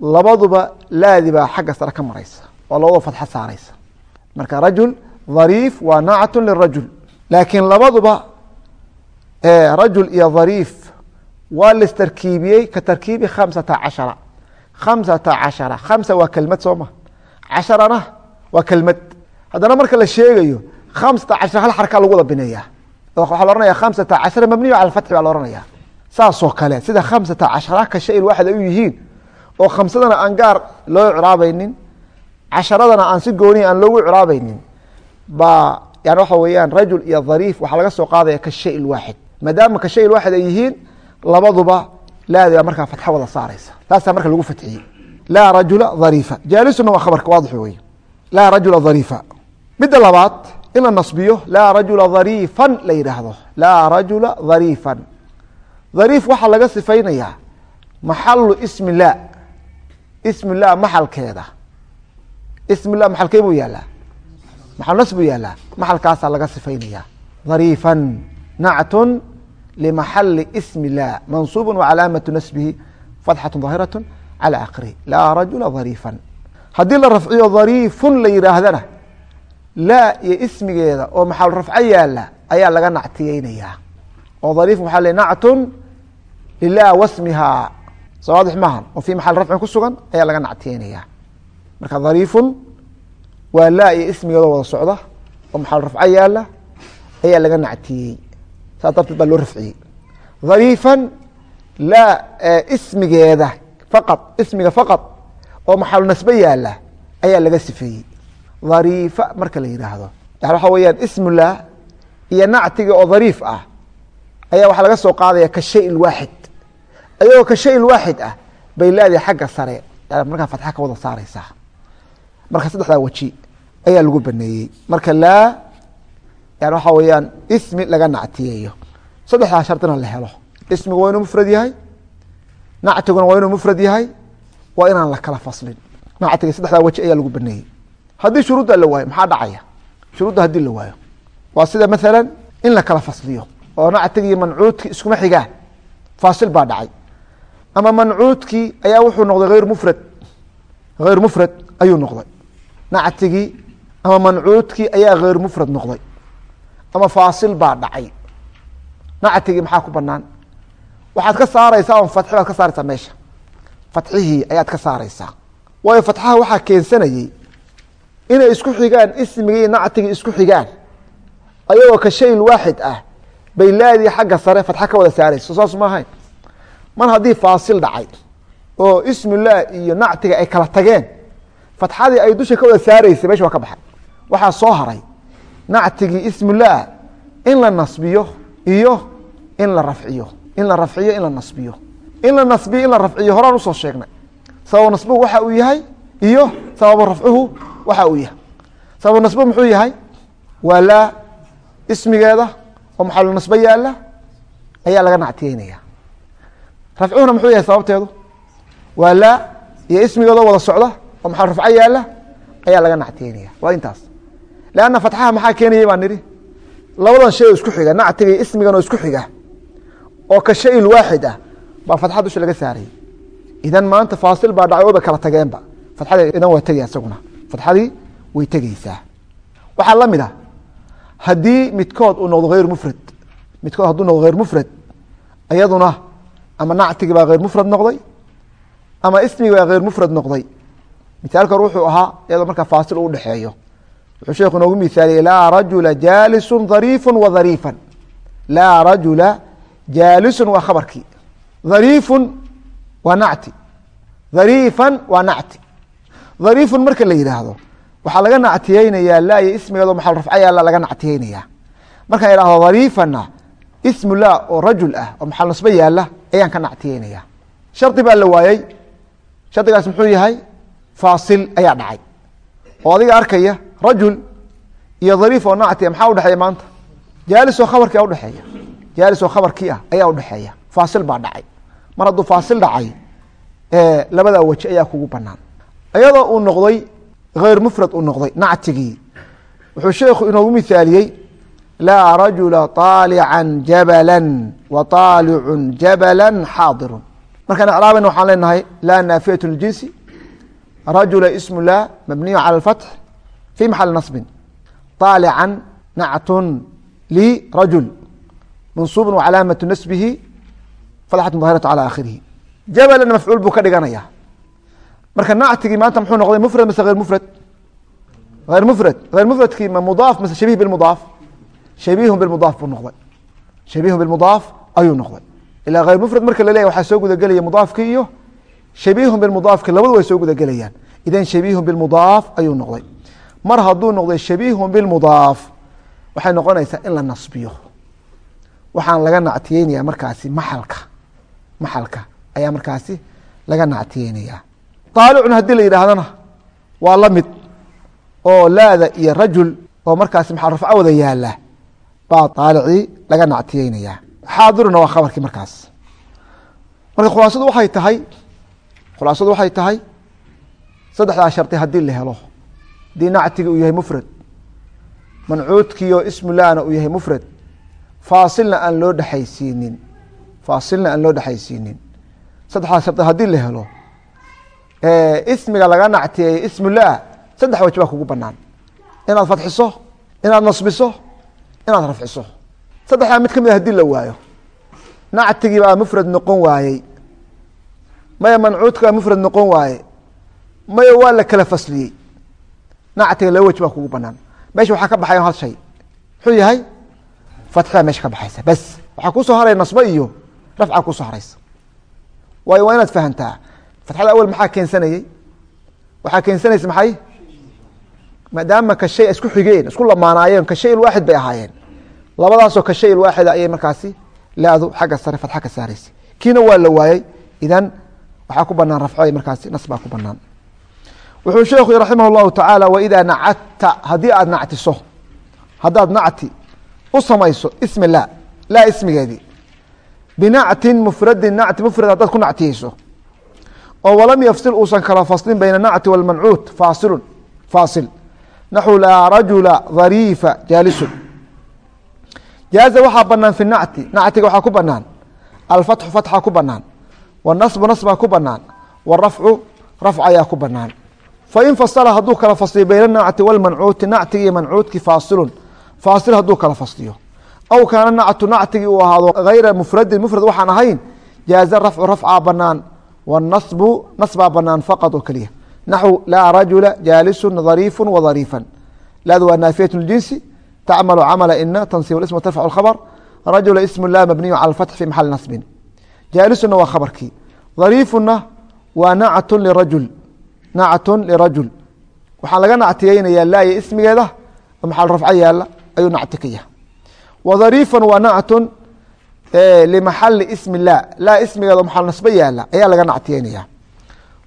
labaduba laadibaa xagga sare ka maraysa oo labadaba fatxo saaraysa marka rajul dhariif waa nacatu lirajul. Laakiin labaduba rajul iyo dhariif waa laistarkiibiyey ka tarkiibi khamsata cashara. Khamsata cashara. Khamsa waa kelmad soo ma? Casharana waa kelmad. Haddana marka la sheegayo khamsata cashara hal xarkaa lagu wada bineeyaa waxaa la ohanaya khamsata cashara mabniyu cala fatxi baa la ohanaya saasoo kale sida khamsata cashara ka shay waaxid ay u yihiin oo khamsadana aan gaar loo icraabaynin casharadana aan si gooniya aan loogu icraabaynin baa yani waxa weeyaan rajul iyo dhariif waxaa laga soo qaadaya ka shay waaxid. Maadaama ka shay waaxid ay yihiin labaduba laadi baa markaa fatxo wada saaraysa. Taasaa marka lagu fatxiyey. Laa rajula dhariifa jaalisuna waa khabarka waadix wey laa rajula dhariifa midda labaad in la nasbiyo laa rajula dhariifan la yidhaahdo. Laa rajula dhariifan dhariif waxaa laga sifaynayaa maxalu ismi la ismi la maxalkeeda. Ismi la maxalkee buu yaalaa maxal nas buu yaalaa? Maxalkaasaa laga sifaynaya dhariifan nactun limaxali ismi la mansuubu wacalaamatu nasbihi fatxatu daahiraة calى akhirihi laa rajula dhariifan haddii la rafciyo dhariifun la yidhaahdana laa iyo ismigeeda oo maxal rafco yaalla ayaa laga nactiyeynayaa oo dhariif waxaa le nactun lilah wasmiha. Soo waadix maaha oo fii maxal rafcin ku sugan ayaa laga nactiyeynaya marka dhariifun waa laa iyo ismigeeda wada socda oo maxal rafco yaalla ayaa laga nactiyey. Saas darteed baa loo rafciyey. Dhariifan laa ismigeeda faqad ismiga faqad oo maxalu nasbe yaalla ayaa laga sifeeyey. Dhariifa marka la yidhaahdo yani waxa weeyaan ismullah iyo nactiga oo dhariif ah ayaa waxaa laga soo qaadaya ka shay waaxid. Ayagoo ka shay waaxid ah bay laadi xagga sare. Markaa fatxa ka wada saareysaa marka saddexdaa weji ayaa lagu baneeyey. Marka laa yani waxa weeyaan ismi laga nactiyeeyo. Saddexdaa shardina la helo. Ismigu waa inuu mufrad yahay? Nactiguna waa inuu mufrad yahay? Waa inaan la kala faslin. Nactiga saddexdaa weji ayaa lagu baneeyey. Haddii shuruudda la waayo maxaa dhacaya? Shuruudda haddii la waayo. Waa sida maalan in la kala fasliyo oo nactigii mancuudki iskuma xigaan faasil baa dhacay. Ama mancuudkii ayaa wuxuu noqday hayr mufrad. Hayr mufrad ayuu noqday nactigii ama mancuudkii ayaa hayr mufrad noqday ama faasil baa dhacay. Nactigii maxaa ku banaan waxaad ka saareysaa on fatxi baad ka saareysaa meesha. Fatxihii ayaad ka saareysaa waayo fatxaha waxaa keensanayey inay isku xigaan ismigii nactigii isku xigaan. Ayagoo ka shay waaxid ah bay xagga sare fatxa ka wada saareyso saas ma ahayn. Mar haddii faasil dhacay oo ismullah iyo nactiga ay kala tageen fatxadii ay dusha ka wada saaraysay meesha waa ka baxay. Waxaa soo haray nactigii ismullah in la nasbiyo iyo in la rafciyo in la rafciyo in la nasbiyo in la nasbiyo in la rafciyo. Horaan u soo sheegnay. Sababu nasbuhu waxa uu yahay iyo sababu rafcuhu waxa uu yahay. Sababu nasbuhu muxuu yahay? Waa laa ismigeeda oo maxalu nasbo yaalla ayaa laga nactiyeynaya rafcuhuna muxuu yahay sababteedu? Waa laa iyo ismigeedoo wada socda oo maxal rafco yaalla ayaa laga nactiyeynaya waa intaas. Lanna fatxaha maxaa keenayay baan nidhi? Labadan shay oo isku xiga nactiga ismigan oo isku xiga. Oo ka shayin waaxid ah baa fatxa dusha laga saarayay. Idan maanta faasil baa dhacay wayba kala tageenba. Fatxadii idan waa tegaya isaguna fatxadii way tegeysaa. Waxaa la mid ah haddii midkood uu noqdo hayr mufrad midkood hadduu noqdo hayr mufrad iyaduna ama nactigii baa hayr mufrad noqday ama ismigi baa hayr mufrad noqday mithaalka hore wuxuu ahaa iyadoo markaa faasil u dhexeeyo wuxuu sheekhu inoogu mithaaliyey laa rajula jaalisu dhariifu wa laa rajula jaalisun waa khabarkii dhariifun waa nacti. Dhariifan waa nacti. Dhariifun marka la yidhaahdo waxaa laga nactiyeynayaa laa iyo ismigeedo maxal rafca yaalla laga nactiyeynayaa markaan idhahdo dhariifanna ismu laa oo rajul ah oo maxal nasbe yaalla ayaan ka nactiyeynaya shardi baa la waayey shardigaas muxuu yahay faasil ayaa dhacay. Oo adiga arkaya rajul iyo dhariif oo nacti maxaa udhexeeya maanta? Jaalis oo khabarkii a udhexeeya jaalis khabarkii ah ayaa udhexeeya faasil baa dhacay. Mar hadduu faasil dhacay labada weji ayaa kugu banaan iyadoo uu noqday hayr mufrad uu noqday nactigii. Wuxuu sheekhu inoogu mithaaliyey laa rajula طaalica jabala wa طaalicun jabala xaadiru markaan icraabayna waxaan leenahay laa naafiyat ljinsi rajula ismu la mabniyu calى اfatx fi maxali naصbin طaalican nactun lirajul mansuub wcalaamaةu nasbihi fatxat ظaahiraة calى akhirihi jabalna mafcuul buu ka dhiganaya marka nactigii maanta muxuu noqday mufrad mise hayr mufrad hayr mufrad hayr mufradkii ma mudaaf mise shabih bimudaaf shabihun bimudaaf buu noqday shabihun bimudaaf ayuu noqday ilaa hayr mufrad marka la leeyahy waxaa soo gudagelaya mudaafkii iyo shabihun bimudaafki labadu way soo gudagelayaan. Idan shabihun bimudaaf ayuu noqday. Mar hadduu noqday shabihun bimudaaf waxay noqonaysaa in la nasbiyo. Waxaan laga nactiyeynaya markaasi maxalka. Maxalka ayaa markaasi laga nactiyeynaya aalicun haddii la yidhaahdana waa la mid oo laada iyo rajul oo markaasi maxal rafco wada yaalla baa aalicii laga nactiyeynaya xaadiruna waa khabarkii markaas. Marka khulaasadu waxay tahay khulaasadu waxay tahay saddexdaa shardi haddii la helo. Haddii nactigi uu yahay mufrad. Mancuudkiioo ismu laana uu yahay mufrad. Faasilna aan loo dhexaysiinin faasilna aan loo dhexaysiinin saddexdaa shardi haddii la helo ismiga laga nactiyeeyo ismu laa saddex waj baa kugu banaan inaad fadxiso inaad nasbiso inaad rafciso. Saddexdaa mid ka mid a haddii la waayo. Nactigii baa mufrad noqon waayey maya mancuudka mufrad noqon waaye maya waa la kala fasliyey. Nactiga laba waj baa kugu banaan meesha waxaa ka baxay hal shay. Muxuu yahay fatxdaa meesha ka baxaysa. Bas waxaa ku soo haraya nasbe iyo rafca ku soo haraysa. Waayo waa inaad fahantaa. Fatxada awel maxaa keensanayey? Waxaa keensanaysa maxay? Maadaama ka shay isku xigeen isku lamaanaayeen ka shay waaxid bay ahaayeen. Labadaasoo ka shay waaxida ayay markaasi laadu xagga sare fatxa ka saaraysa. Kiina waa la waayey idan waxaa ku banaan rafco markaasi nas baa ku banaan. Wuxuu sheekhu raximah اllahu tacaala waidaa nacadta haddii aad nactiso haddaad nacti u samayso ismi la laa ismigeedii binactin mufradin nacti mufrad haddaad ku nactiyeyso. Oo walam yafsil uusan kala faslin bayna nacti walmancuud faasilun faasil. Naxu laa rajula dhariifa jaalisun. Jaaza waxaa banaan fi nacti nactiga waxaa ku banaan. Alfatxu fatxa ku banaan wanasbu nasbaa ku banaan. Warafcu rafc ayaa ku banaan. Fain fasala hadduu kala fasliyo bayna nacti walmancuuti nactigi iyo mancuudki faasil hadduu kala fasliyo. Aw kaana nactu nactigi uu ahaado hayra mufradin mufrad waxaan ahayn jaaza rafcu rafcaa banaan. Wاnasbu nasbaa banaan faqad oo keliya naxu laa rajula jaalisu dhariifu wadhariifa laadu waa naafiyat ljinsi. Tacmalu camala ina tansib ism tarfac khabr rajula ismu la mabniyu cala fatx fi maxali nasbin jaalisuna waa khabarkii. Dariifuna waa nacatun lirajul nacatun lirajul. Waxaa laga nactiyeynayaa laaya ismigeeda maxal rafco yaalla ayuu nacti ka yahay. Wa dariifun waa nactun limaxali ismi laa laa ismigeeda maxal nasbo yaalla ayaa laga nactiyeynaya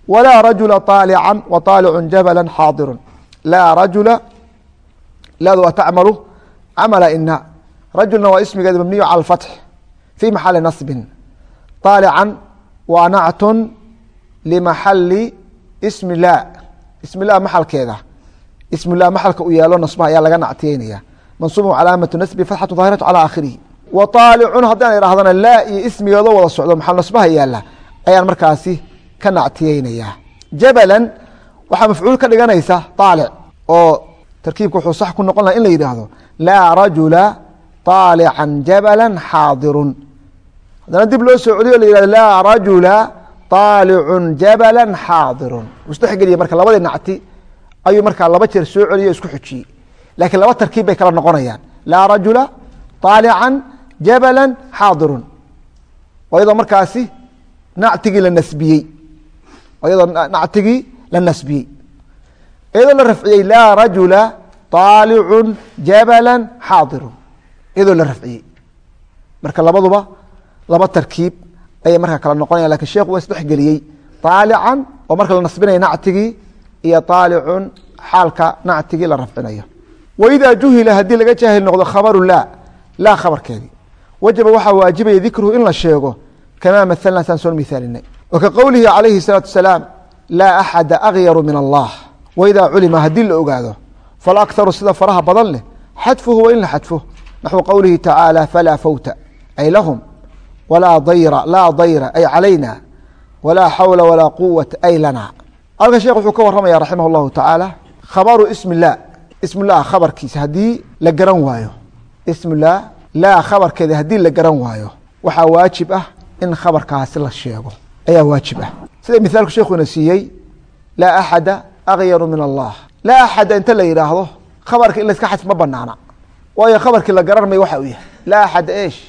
walaa rajula aalican wa aalicun jabala xaadirun. Laa rajula laadu waa camala ina rajulna waa ismigeeda mabniyu cala alfatx fii maxali nasbin. طaalican wa nactun limaxali ismi la ismi maxalkeeda ismu maxalka u yeelo nasbaha ayaa laga nactiyeynaya mansuubun calaamatu nasbi fatxatu daahiratu calaa aakhirihi wa aalicun haddaan idhahdana laa iyo ismigeedo wada socdo maxal nasbaha yaalla ayaan markaasi ka nactiyeynayaa jabalan waxaa mafcuul ka dhiganaysa aalic oo tarkiibka wuxuu sax ku noqon laha in la yidhaahdo laa rajula aalican jabalan xaadirun haddana dib loo soo celiyo la yihahdo laa rajula aalicun jabala xaadirun. Isdhexgeliye marka labadii nacti ayuu markaa laba jeer soo celiyo isku xujiyey. Laakiin laba tarkiib bay kala noqonayaan. Laa rajula aalican jabala xaadirun. Iyadoo markaasi natigii la nasbiyey. Iyadoo nactigii la nasbiyey. Iyadoo la rafciyey laa rajula aalicun jabala xaadirun. Iyadoo la rafciyey. Marka labaduba laba tarkiib ayay markaa kala noqonaya laakiin sheekhu waa isdhexgeliyey aalican oo marka la nasbinayo nactigii iyo aalicun xaalka nactigii la rafcinayo. Waida juhila haddii laga jaahil noqdo khabaru laa laa khabarkeedii wajaba waxaa waajibaya dikruhu in la sheego kamaa maalna saan soo miaalinay wa ka qowlihi calayhi salaatu asalaam laa axada akhyaru min allah. Waidaa culima haddii la ogaado falakharu sida faraha badan leh xadfuhu waa in la xadfo. Naxwu qowlihi tacaala falaa fawta. Ay lahum walaa dayra laa dayra ay calayna walaa xawla walaa quwata ay lana halkan sheekh wuxuu ka waramaya raximah اllahu tacaala khabaru ismi lah ismullah khabarkiisa haddii la garan waayo ismullah laa khabarkeeda haddii la garan waayo waxaa waajib ah in khabarkaasi la sheego ayaa waajib ah sida mithaalku sheekhuuna siiyey laa axada akyaru min allah laa axada inta la yidhaahdo khabarka in layska xadf ma banaana waayo khabarkii la garan mayo waxa uu yahay laa axada esh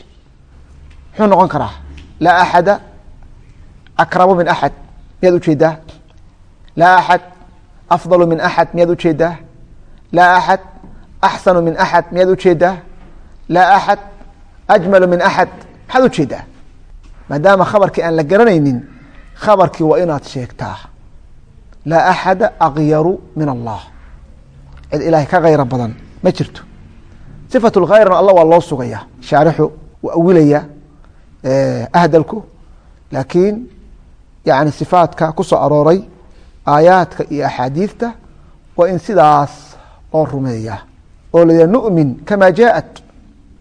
muxuu noqon karaa. Laa axada akramu min axad miyaad u jeedaa laa axad afdalu min axad miyaad u jeedaa laa axad axsanu min axad miyaad u jeedaa laa axad ajmalu min axad maxaad u jeedaa maadaama khabarkii aan la garanaynin khabarkii waa inaad sheegtaa. Laa axada akyaru min allah. Cid ilaahay ka khayra badan ma jirto. Sifat lkhayrna alla waa loo sugaya shaarixu waa awilaya ahdalku laakiin yani sifaadka ku soo arooray aayaadka iyo axaadiidta waa in sidaas loo rumeeyaa oo la nu'min kama jaaءat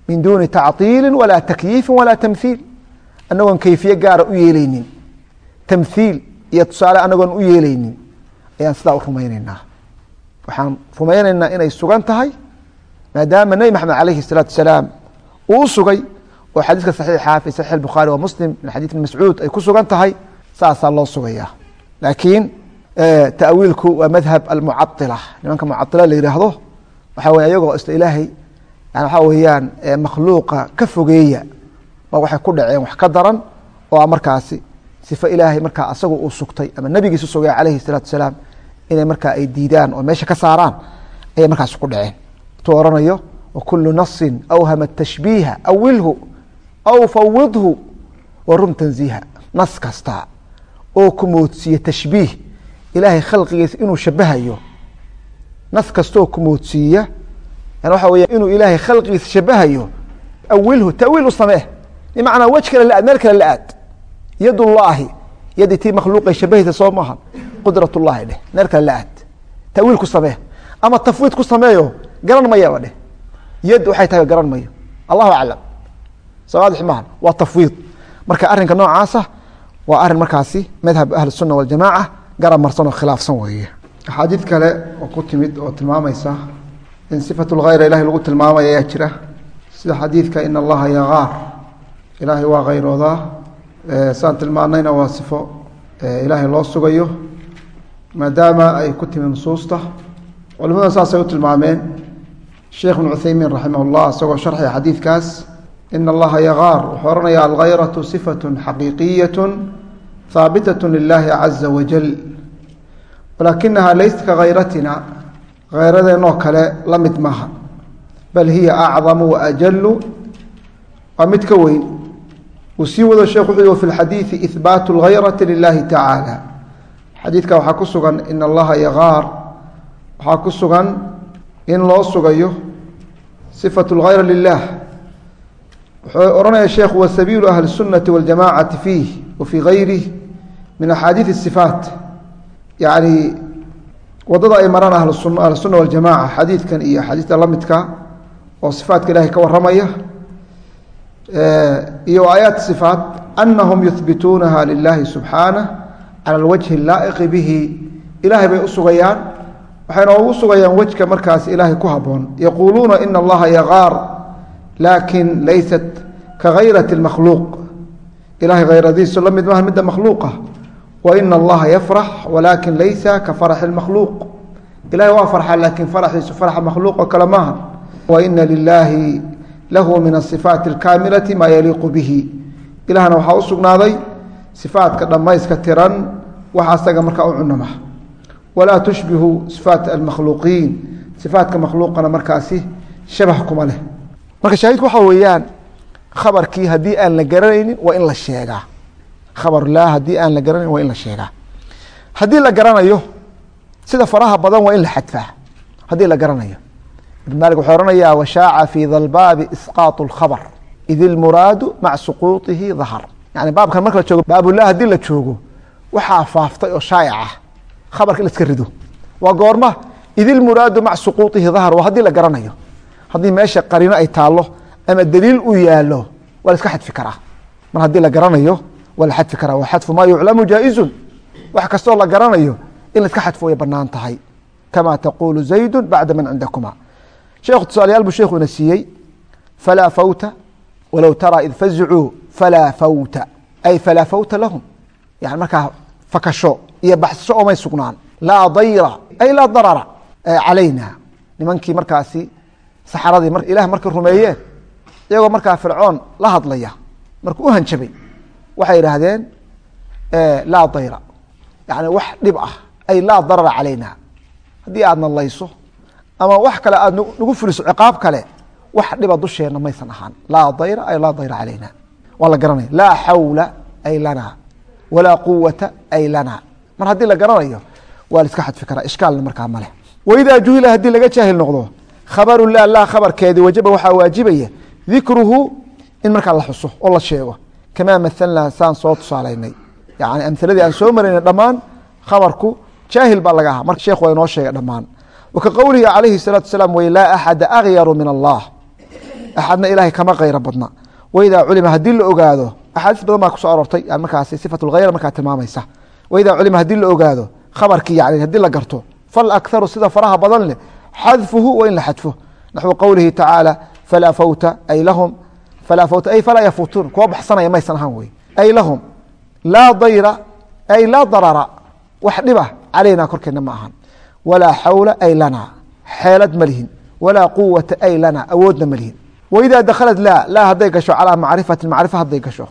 min duni tacطiili walaa takyiifi walaa tamhiil anagoon kayfiye gaara u yeeleynin tamhiil iyo tusaale anagoon u yeeleynin ayaan sidaa u rumayneynaa waxaan rumayneynaa inay sugan tahay maadaama nebi maxamed alayhi الsalaatu wasalaam uu u sugay oo xadiiska saxiixa fi saxiix bukhaari wa muslim min xadiid mascuud ay ku sugan tahay saasaa loo sugaya laakiin tawiilku waa madhab almucaila nimanka mucaila la yihaahdo waxa wey ayagoo isla ilaahay waxa weeyaan makhluuqa ka fogeeya ba waxay ku dhaceen wax ka daran oo a markaasi sifo ilaahay markaa asagu uu sugtay ama nabigiisu sugay calayhi salaatu wasalaam inay markaa ay diidaan oo meesha ka saaraan ayay markaasi ku dhaceen. Tuu oranayo wakulu nasin awhama tashbiiha awilhu aw fawidhu warum tanziiha nas kasta oo ku moodsiiye tashbiih ilaahay khalqigiisa inuu shabahayo nas kastaoo ku moodsiiya yani waxa weya inuu ilaahay khalqigiisa shabahayo awilhu tawiil u samee bimacnaa wej kale la aad meel kale la aad yad ullaahi yadii tii makhluuqay shabahaysa soo maaha qudrat ullahi dheh meel kale la aad tawiil ku samee ama tafwiid ku sameeyo garan mayaba dheh yad waxay tahay garan mayo allahu aclam sawaadix maaha waa tafwiid. Marka arrinka noocaasa waa arrin markaasi madhab ahli sunna waljamaaca garab marsan oo khilaafsan weeye. Axaadiid kale oo ku timid oo tilmaamaysa in sifatu lkhayra ilahay lagu tilmaamaya ayaa jira. Sida xadiidka in allaha yakaar ilaahay waa khayroodaa eh, saan tilmaanayna waa sifo eh, ilaahay loo sugayo maadaama ay ku timid nusuusta. Culimmada saasay u tilmaameen. Sheekh ibn cuhaymiin raximah ullah isagoo sharxaya xadiidkaas in allaha yagaar wuxuu ohanaya algayratu sifat xaqiiqiyaة haabitaة lilahi caza wajal walaakinaha laysat kagayratina hayradeenoo kale la mid maaha bal hiya acdamu waajalu waa mid ka weyn uu sii wado sheekh wuxuu y fi lxadiidi ihbaatu اlgayrati lilahi tacaala xadiidka waxaa ku sugan in allaha yagaar waxaa ku sugan in loo sugayo sifat اlgayra lilah wuxuu ohanaya sheekhu wa sabiilu ahli الsunati waاljamacati fiih wa fii gayrih min axaadiid الsifaat yani wadada ay maraan ahlusun ahlusuna waljamaca xadiidkan iyo axaadiista la midka oo sifaatka ilahay ka waramaya iyo aayaat sifaat anahum yuhbituunaha lilahi subxaanah cala alwajhi laa'iqi bihi ilahay bay u sugayaan waxayna ugu sugayaan wejka markaas ilaahay ku haboon yaquuluuna ina allaha yagaar laakin laysat kagayrati اmakhluuq ilahay hayradiisu la mid maaha midda makhluuqa waina allaha yafrax walaakin laysa ka faraxi makhluuq ilahay waa farxa laakiin faraxiisu farxa makhluuq oo kale maaha waina lilaahi lahu min asifaati alkaamilati maa yaliiqu bihi ilahna waxaa u sugnaaday sifaatka dhammayska tiran waxa asaga markaa u cunama walaa tushbihu sifaat almakhluuqiin sifaatka makhluuqana markaasi shabah kuma leh marka shaahidku waxa weeyaan khabarkii haddii aan la garanaynin waa in la sheegaa. Khabar haddii aan la garanaynin waa in la sheegaa. Haddii la garanayo sida faraha badan waa in la xadfaa. Haddii la garanayo. Ibn mali wuxuu ohanaya washaaca fi dalbaabi isqaat اlkhabr id ilmuraadu maca suquutihi dahar yani baabkan marka la joogo baabulah haddii la joogo waxaa faaftay oo shaa'ic ah. Khabarka in la iska rido. Waa goorma id maca suquutihi dahar waa haddii la garanayo haddii meesha qarino ay taalo ama daliil u yaalo waa la iska xadfi karaa. Mar haddii la garanayo waa la xadfi karaa. Wa maa yuclamu jaa'izu wax kastoo la garanayo in la iska way bannaan tahay. Kama taqulu zaydu bacda man cindakuma. Sheekhu tusaalayaal buu sheekhu siiyey falaa fawta walow taraa id fazicuu falaa fawta. Ay falaa fawta lahum. Yani markaa fakasho iyo baxsasho oomay sugnaan. Laa dayra ay laa darara calayna. Nimankii markaasi saxaradii ilah markay rumeeyeen iyagoo markaa fircoon la hadlaya markuu u hanjabay waxay idhaahdeen laa dayra. Yani wax dhib ah ay laa darara calayna. Haddii aad nadlayso ama wax kale aad nagu fuliso ciqaab kale wax dhiba dusheena maysan ahaan. Laa dayra ay laa dayra calayna. Waa la garanaya laa xawla ay lana. Walaa quwata ay lana. Mar haddii la garanayo waa la iska xadfi karaa ishkaalna markaa maleh waidaa juhila haddii laga jaahil noqdo khabaru lah lah khabarkeedii wajaba waxaa waajibaya dikruhu in markaa la xuso oo la sheego kamaa mahalnaa saan soo tusaalaynay yani amhiladii aan soo maraynay dhammaan khabarku jaahil baa laga marka sheekhu waa inoo sheegay dhammaan waka qowlihi calayhi salaatu wasalaam wey laa axada akyaru min allah axadna ilahay kama kayro badna waidaa culima haddii la ogaado axaadiis badan baa ku soo aroortay yani markaasi sifat lghayr markaa tilmaamaysa waidaa culima haddii la ogaado khabarkii yani haddii la garto fal akharu sida faraha badan leh xadfuhu waa in la xadfo naxwu qowlihi tacaala falaa fawta ay lahum falaa fawta ay falaa yafuutuun kuwa baxsanaya maysan ahaan wey ay lahum laa dayra ay laa darara wax dhiba calayna korkeena ma ahan. Walaa xawla ay lana xeelad ma walaa quwata ay lana awoodna ma waidaa dakhalat laa laa hadday gasho calaa macrifati macrifa hadday gasho.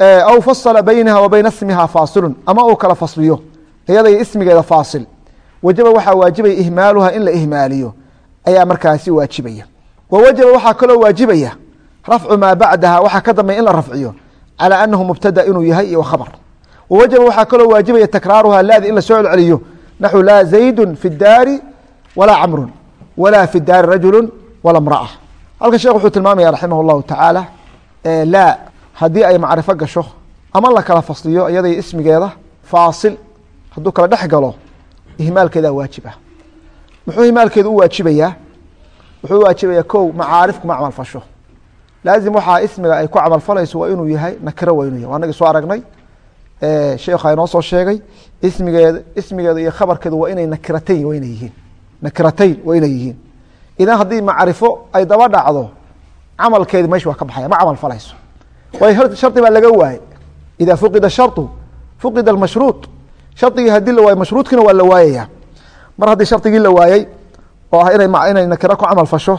Aw fasala baynaha wa bayna ismiha faasilun ama uu kala fasliyo iyada ismigeeda faasil wajaba waxaa waajibaya ihmaaluha in la ihmaaliyo ayaa markaasi waajibaya. Wa wajaba waxaa kaloo waajibaya rafcu maa bacdaha waxaa ka dambeya in la rafciyo calى anahu mubtada inuu yahay iyo khabr wawajaba waxaa kaloo waajibaya takraaruha laadi in la soo celceliyo naxu laa zaydu fi daari walaa camru walaa fi daari rajulu wala mraa halkan sheekh wuxuu tilmaamaya raximah اllahu tacaala laa haddii ay macrifo gasho ama la kala fasliyo iyada ismigeeda faasil hadduu kala dhex galo ihmaalkeedaa waajib ah. Muxuu ihmaalkeedu u waajibayaa? Wuxuu waajibaya kow macaarif kuma camal fasho laazim waxaa ismiga ay ku camal falayso waa inuu yahay nakiro waa inuu yahay. Anagii soo aragnay sheekha inoo soo sheegay ismigeeda ismigeeda iyo khabarkeedu waa inay nakiratayn waa inay yihiin. Nakiratayn waa inay yihiin. Idan haddii macrifo ay daba dhacdo camalkeedi meesha waa ka baxaya ma camal falayso waayo shardi baa laga waayey idaa fuqida sharطu fuqida almashruuط shardigii haddii la waayo mashruudkiina waa la waayaya. Mar haddii shardigii la waayey oo ah ina inay nakiro ku camal fasho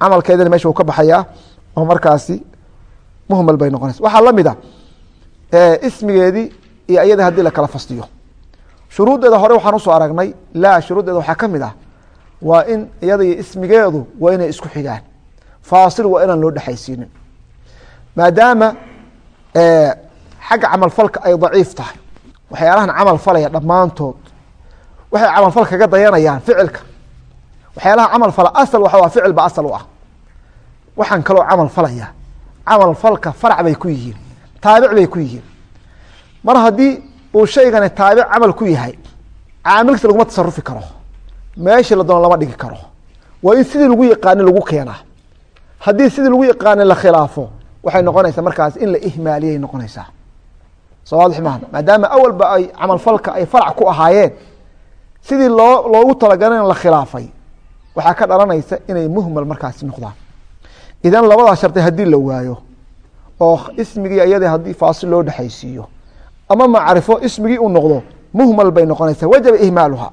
camalkeedina meesha uu ka baxayaa oo markaasi muhmal bay noqonaysa. Waxaa la mid a ismigeedii iyo iyada haddii lakala fasliyo shuruuddeeda hore waxaan u soo aragnay laa shuruuddeeda waxaa ka mid ah waa in iyada iyo ismigeedu waa inay isku xigaan. Faasil waa inaan loo dhexaysiinin maadaama xagga camalfalka ay daciif tahay waxyaalahan camal falaya dhammaantood. Waxay camalfal kaga dayanayaan ficilka. Waxyaalaha camal fala asal waxa ficil ba asal u ah. Waxaan kaloo camal falaya. Camal falka farac bay ku yihiin. Taabic bay ku yihiin. Mar haddii uu shaygani taabic camal ku yahay caamilkiisa laguma tasarufi karo. Meeshii la doono lama dhigi karo. Waa in sidii lagu yaqaani lagu keenaa. Haddii sidii lagu yaqaani la khilaafo waxay noqonaysaa markaas in la ihmaaliyay noqonaysaa soo waadix maaha maadaama awalba ay camalfalka ay farac ku ahaayeen sidii loo loogu talagalay la khilaafay waxaa ka dhalanaysa inay muhmal markaasi noqdaan. Idan labadaa shardi haddii la waayo oo ismigii iyada haddii faasil loo dhexaysiiyo ama macrifo ismigii uu noqdo muhmal bay noqonaysaa. Wajaba ihmaaluha.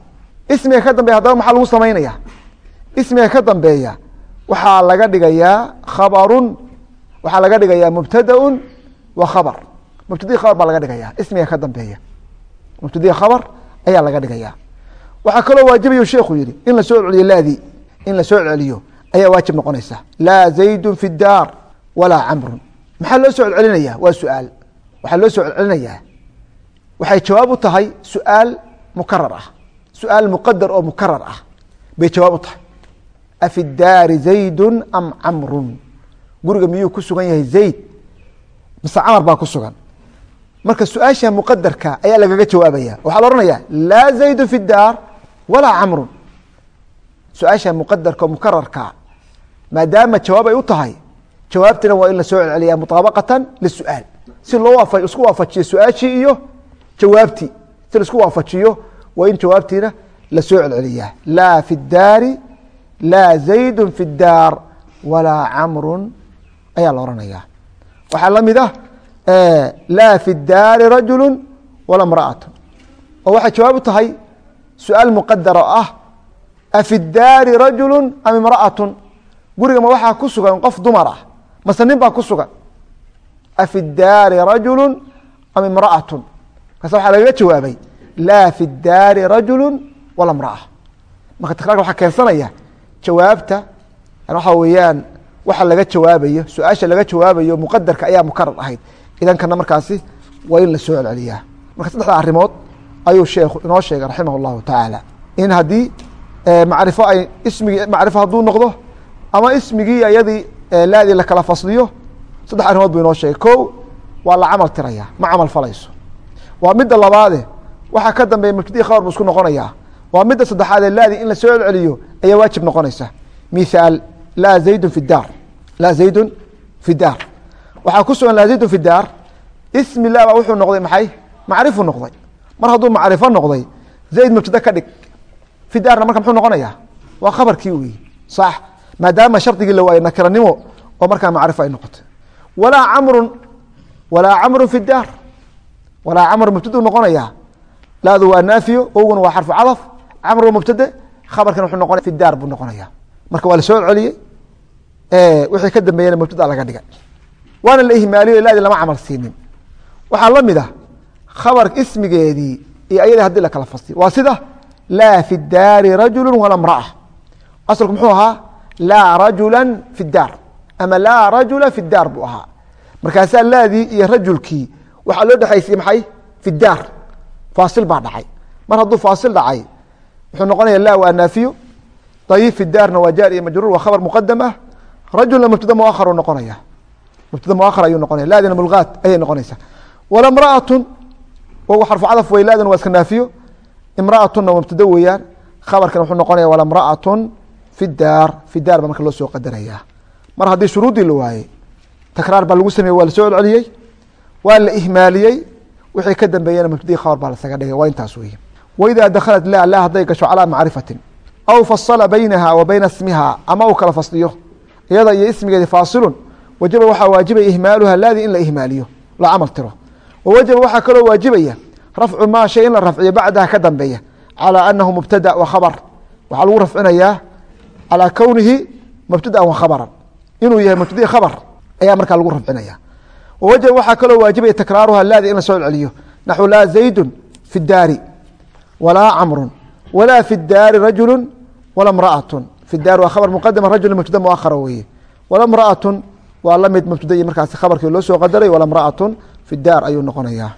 Ismiga ka dambeya haddaba maxaa lagu samaynaya ismiga ka dambeeya waxaa laga dhigayaa khabarun waxaa laga dhigayaa mubtadaun wa khabar mubtadii khabar baa laga dhigaya ismiga ka dambeeya. Mubtadii khabar ayaa laga dhigaya waxaa kaloo waajibayo sheekhu yihi in la soo celiyo laadii in la soo ayaa waajib noqonaysa laa zaydun fi daar walaa camrun. Maxaa loo soo celcelinaya waa su'aal. Waxaa loo soo celcelinayaa? Waxay jawaab u tahay su'aal mukarar ah. Su'aal muqadar oo mukarar ah bay jawaab u tahay. Afi daari zaydun am camrun? Guriga miyuu ku sugan yahay? Zayd. Mise camar baa ku sugan marka su'aasha muqadarka ayaa lagaga jawaabaya. Waxaa la ohanaya laa zaydu fi daar walaa camrun. Su'aasha muqadarka oo mukararka maadaama jawaab ay u tahay jawaabtina waa in la soo celceliya muطaabaqatan lisu-aal si loo isku waafajiyo su'aashii iyo jawaabtii. Si la isku waafajiyo waa in jawaabtiina la soo celceliyaa. Laa fi daari laa zaydu fi daar walaa camrun. Ayaa la ohanaya waxaa la mid ah laa fi daari rajulu wala mraatu oo waxay jawaab u tahay su'aal muqadar oo ah afi daari rajulu am imraatun guriga ma waxaa ku sugan qof dumar ah mase nin baa ku sugan. Afi daari rajulu am imraatun markaas waxaa lagaga jawaabay laa fi daari rajulu wala mraa marka takrarka waxaa keensanaya jawaabta waxaa weeyaan waxa laga jawaabayo su'aasha laga jawaabayo muqadarka ayaa mukarar ahayd idankana markaasi waa in la soo celceliyaa. Marka saddexda arimood ayuu sheekhu inoo sheegay raximah اllahu tacaala in haddii macrifo ay ismigii macrifo hadduu noqdo ama ismigii iyadii laadii lakala fasliyo saddex arrimood buu inoo sheegay. Ko waa la camal tiraya ma camal falayso. Waa midda labaade waxaa ka dambeeya mubtadii khabar buu isku noqonayaa. Waa midda saddexaadee laadii in la soo celceliyo ayaa waajib noqonaysa. Mithaal laa zaydun fi daar. Laa zaydun fi daar waxaa ku sugan laa zaydun fi daar. Ismi baa wuxuu noqday maxay? Macrifu noqday. Mar hadduu macrifo noqday zayd mubtada ka dhig. Fi daarna marka muxuu noqonayaa? Waa khabarkii wey sax. Maadaama shardigii la waayey nakiranimo oo markaa macrifo ay noqotay. Walaa camrun walaa camrun fi daar. Walaa camrun mubtaduu noqonayaa. Laadu waa naafiyo owguna waa xarfu cadaf camr waa mubtade khabarkan wuxuu noqonaya fi daar buu noqonaya marka waa la soo celiyey wixii ka dambeeyana mubtada laga dhigay waana la ihmaaliyo laadii lama camal waxaa la mid ah khabar ismigeedii iyo ayadii haddii lakala fasliyo waa sida laa fi daari rajulu wala mraa asalku muxuu ahaa laa rajula fi daar. Ama laa rajula fi daar buu ahaa. Markaasaa laadii iyo rajulkii waxaa loo dhexaysiyey maxay? Fi daar. Faasil baa dhacay. Mar hadduu faasil dhacay wuxuu noqonaya la waa naafiyo. Ayib fi daarna waa jaar iyo majruur waa khabar muqadam ah. Rajulna mubtada muahar noqonaya mubtada muahar ayuu noqonaya laadina mulgaat ayay noqonaysaa. Wala mraatun wagu xarfu cadaf wey laadina waa iska naafiyo. Imraatunna mubtada weeyaan khabarkan wuxuu noqonaya wala mraatun fi daar fi daar ba marka loo soo qadaraya mar haddii shuruuddii la waayey takraar baa lagu sameyey waa la soo celceliyey waa la ihmaaliyey wixii ka dambeeyana mubtadii khabar baa lasaga dhigay waa intaas wey waidaa dakhalat la la hadday gasho calaa macrifatin aw fasala baynaha wa bayna ismiha ama uu kala fasliyo iyada iyo ismigeedi faasilun wajaba waxaa waajibaya ihmaaluha laadi in la ihmaaliyo la camal tiro. Wawajaba waxaa kaloo waajibaya rafcu maa shay in la rafciyo bacdaha ka dambeeya calىa anahu mubtada wa khabr waxaa lagu rafcinayaa calىa kownihi mubtada wa khabra inuu yahay mubtadii khabr ayaa markaa lagu rafcinaya wajaba waxaa kaloo waajibaya takraaruha laadi in la soo celiyo. Naxu laa zaydu fi daari walaa camru walaa fi daari rajulu wala mraatu fi daar waa khabr muqadama rajul mubtada muahara weeye. Wala mraatu waa la mid mubtada iyo markaasi khabarkii loo soo qadaray wala mraأaة fi daar ayuu noqonaya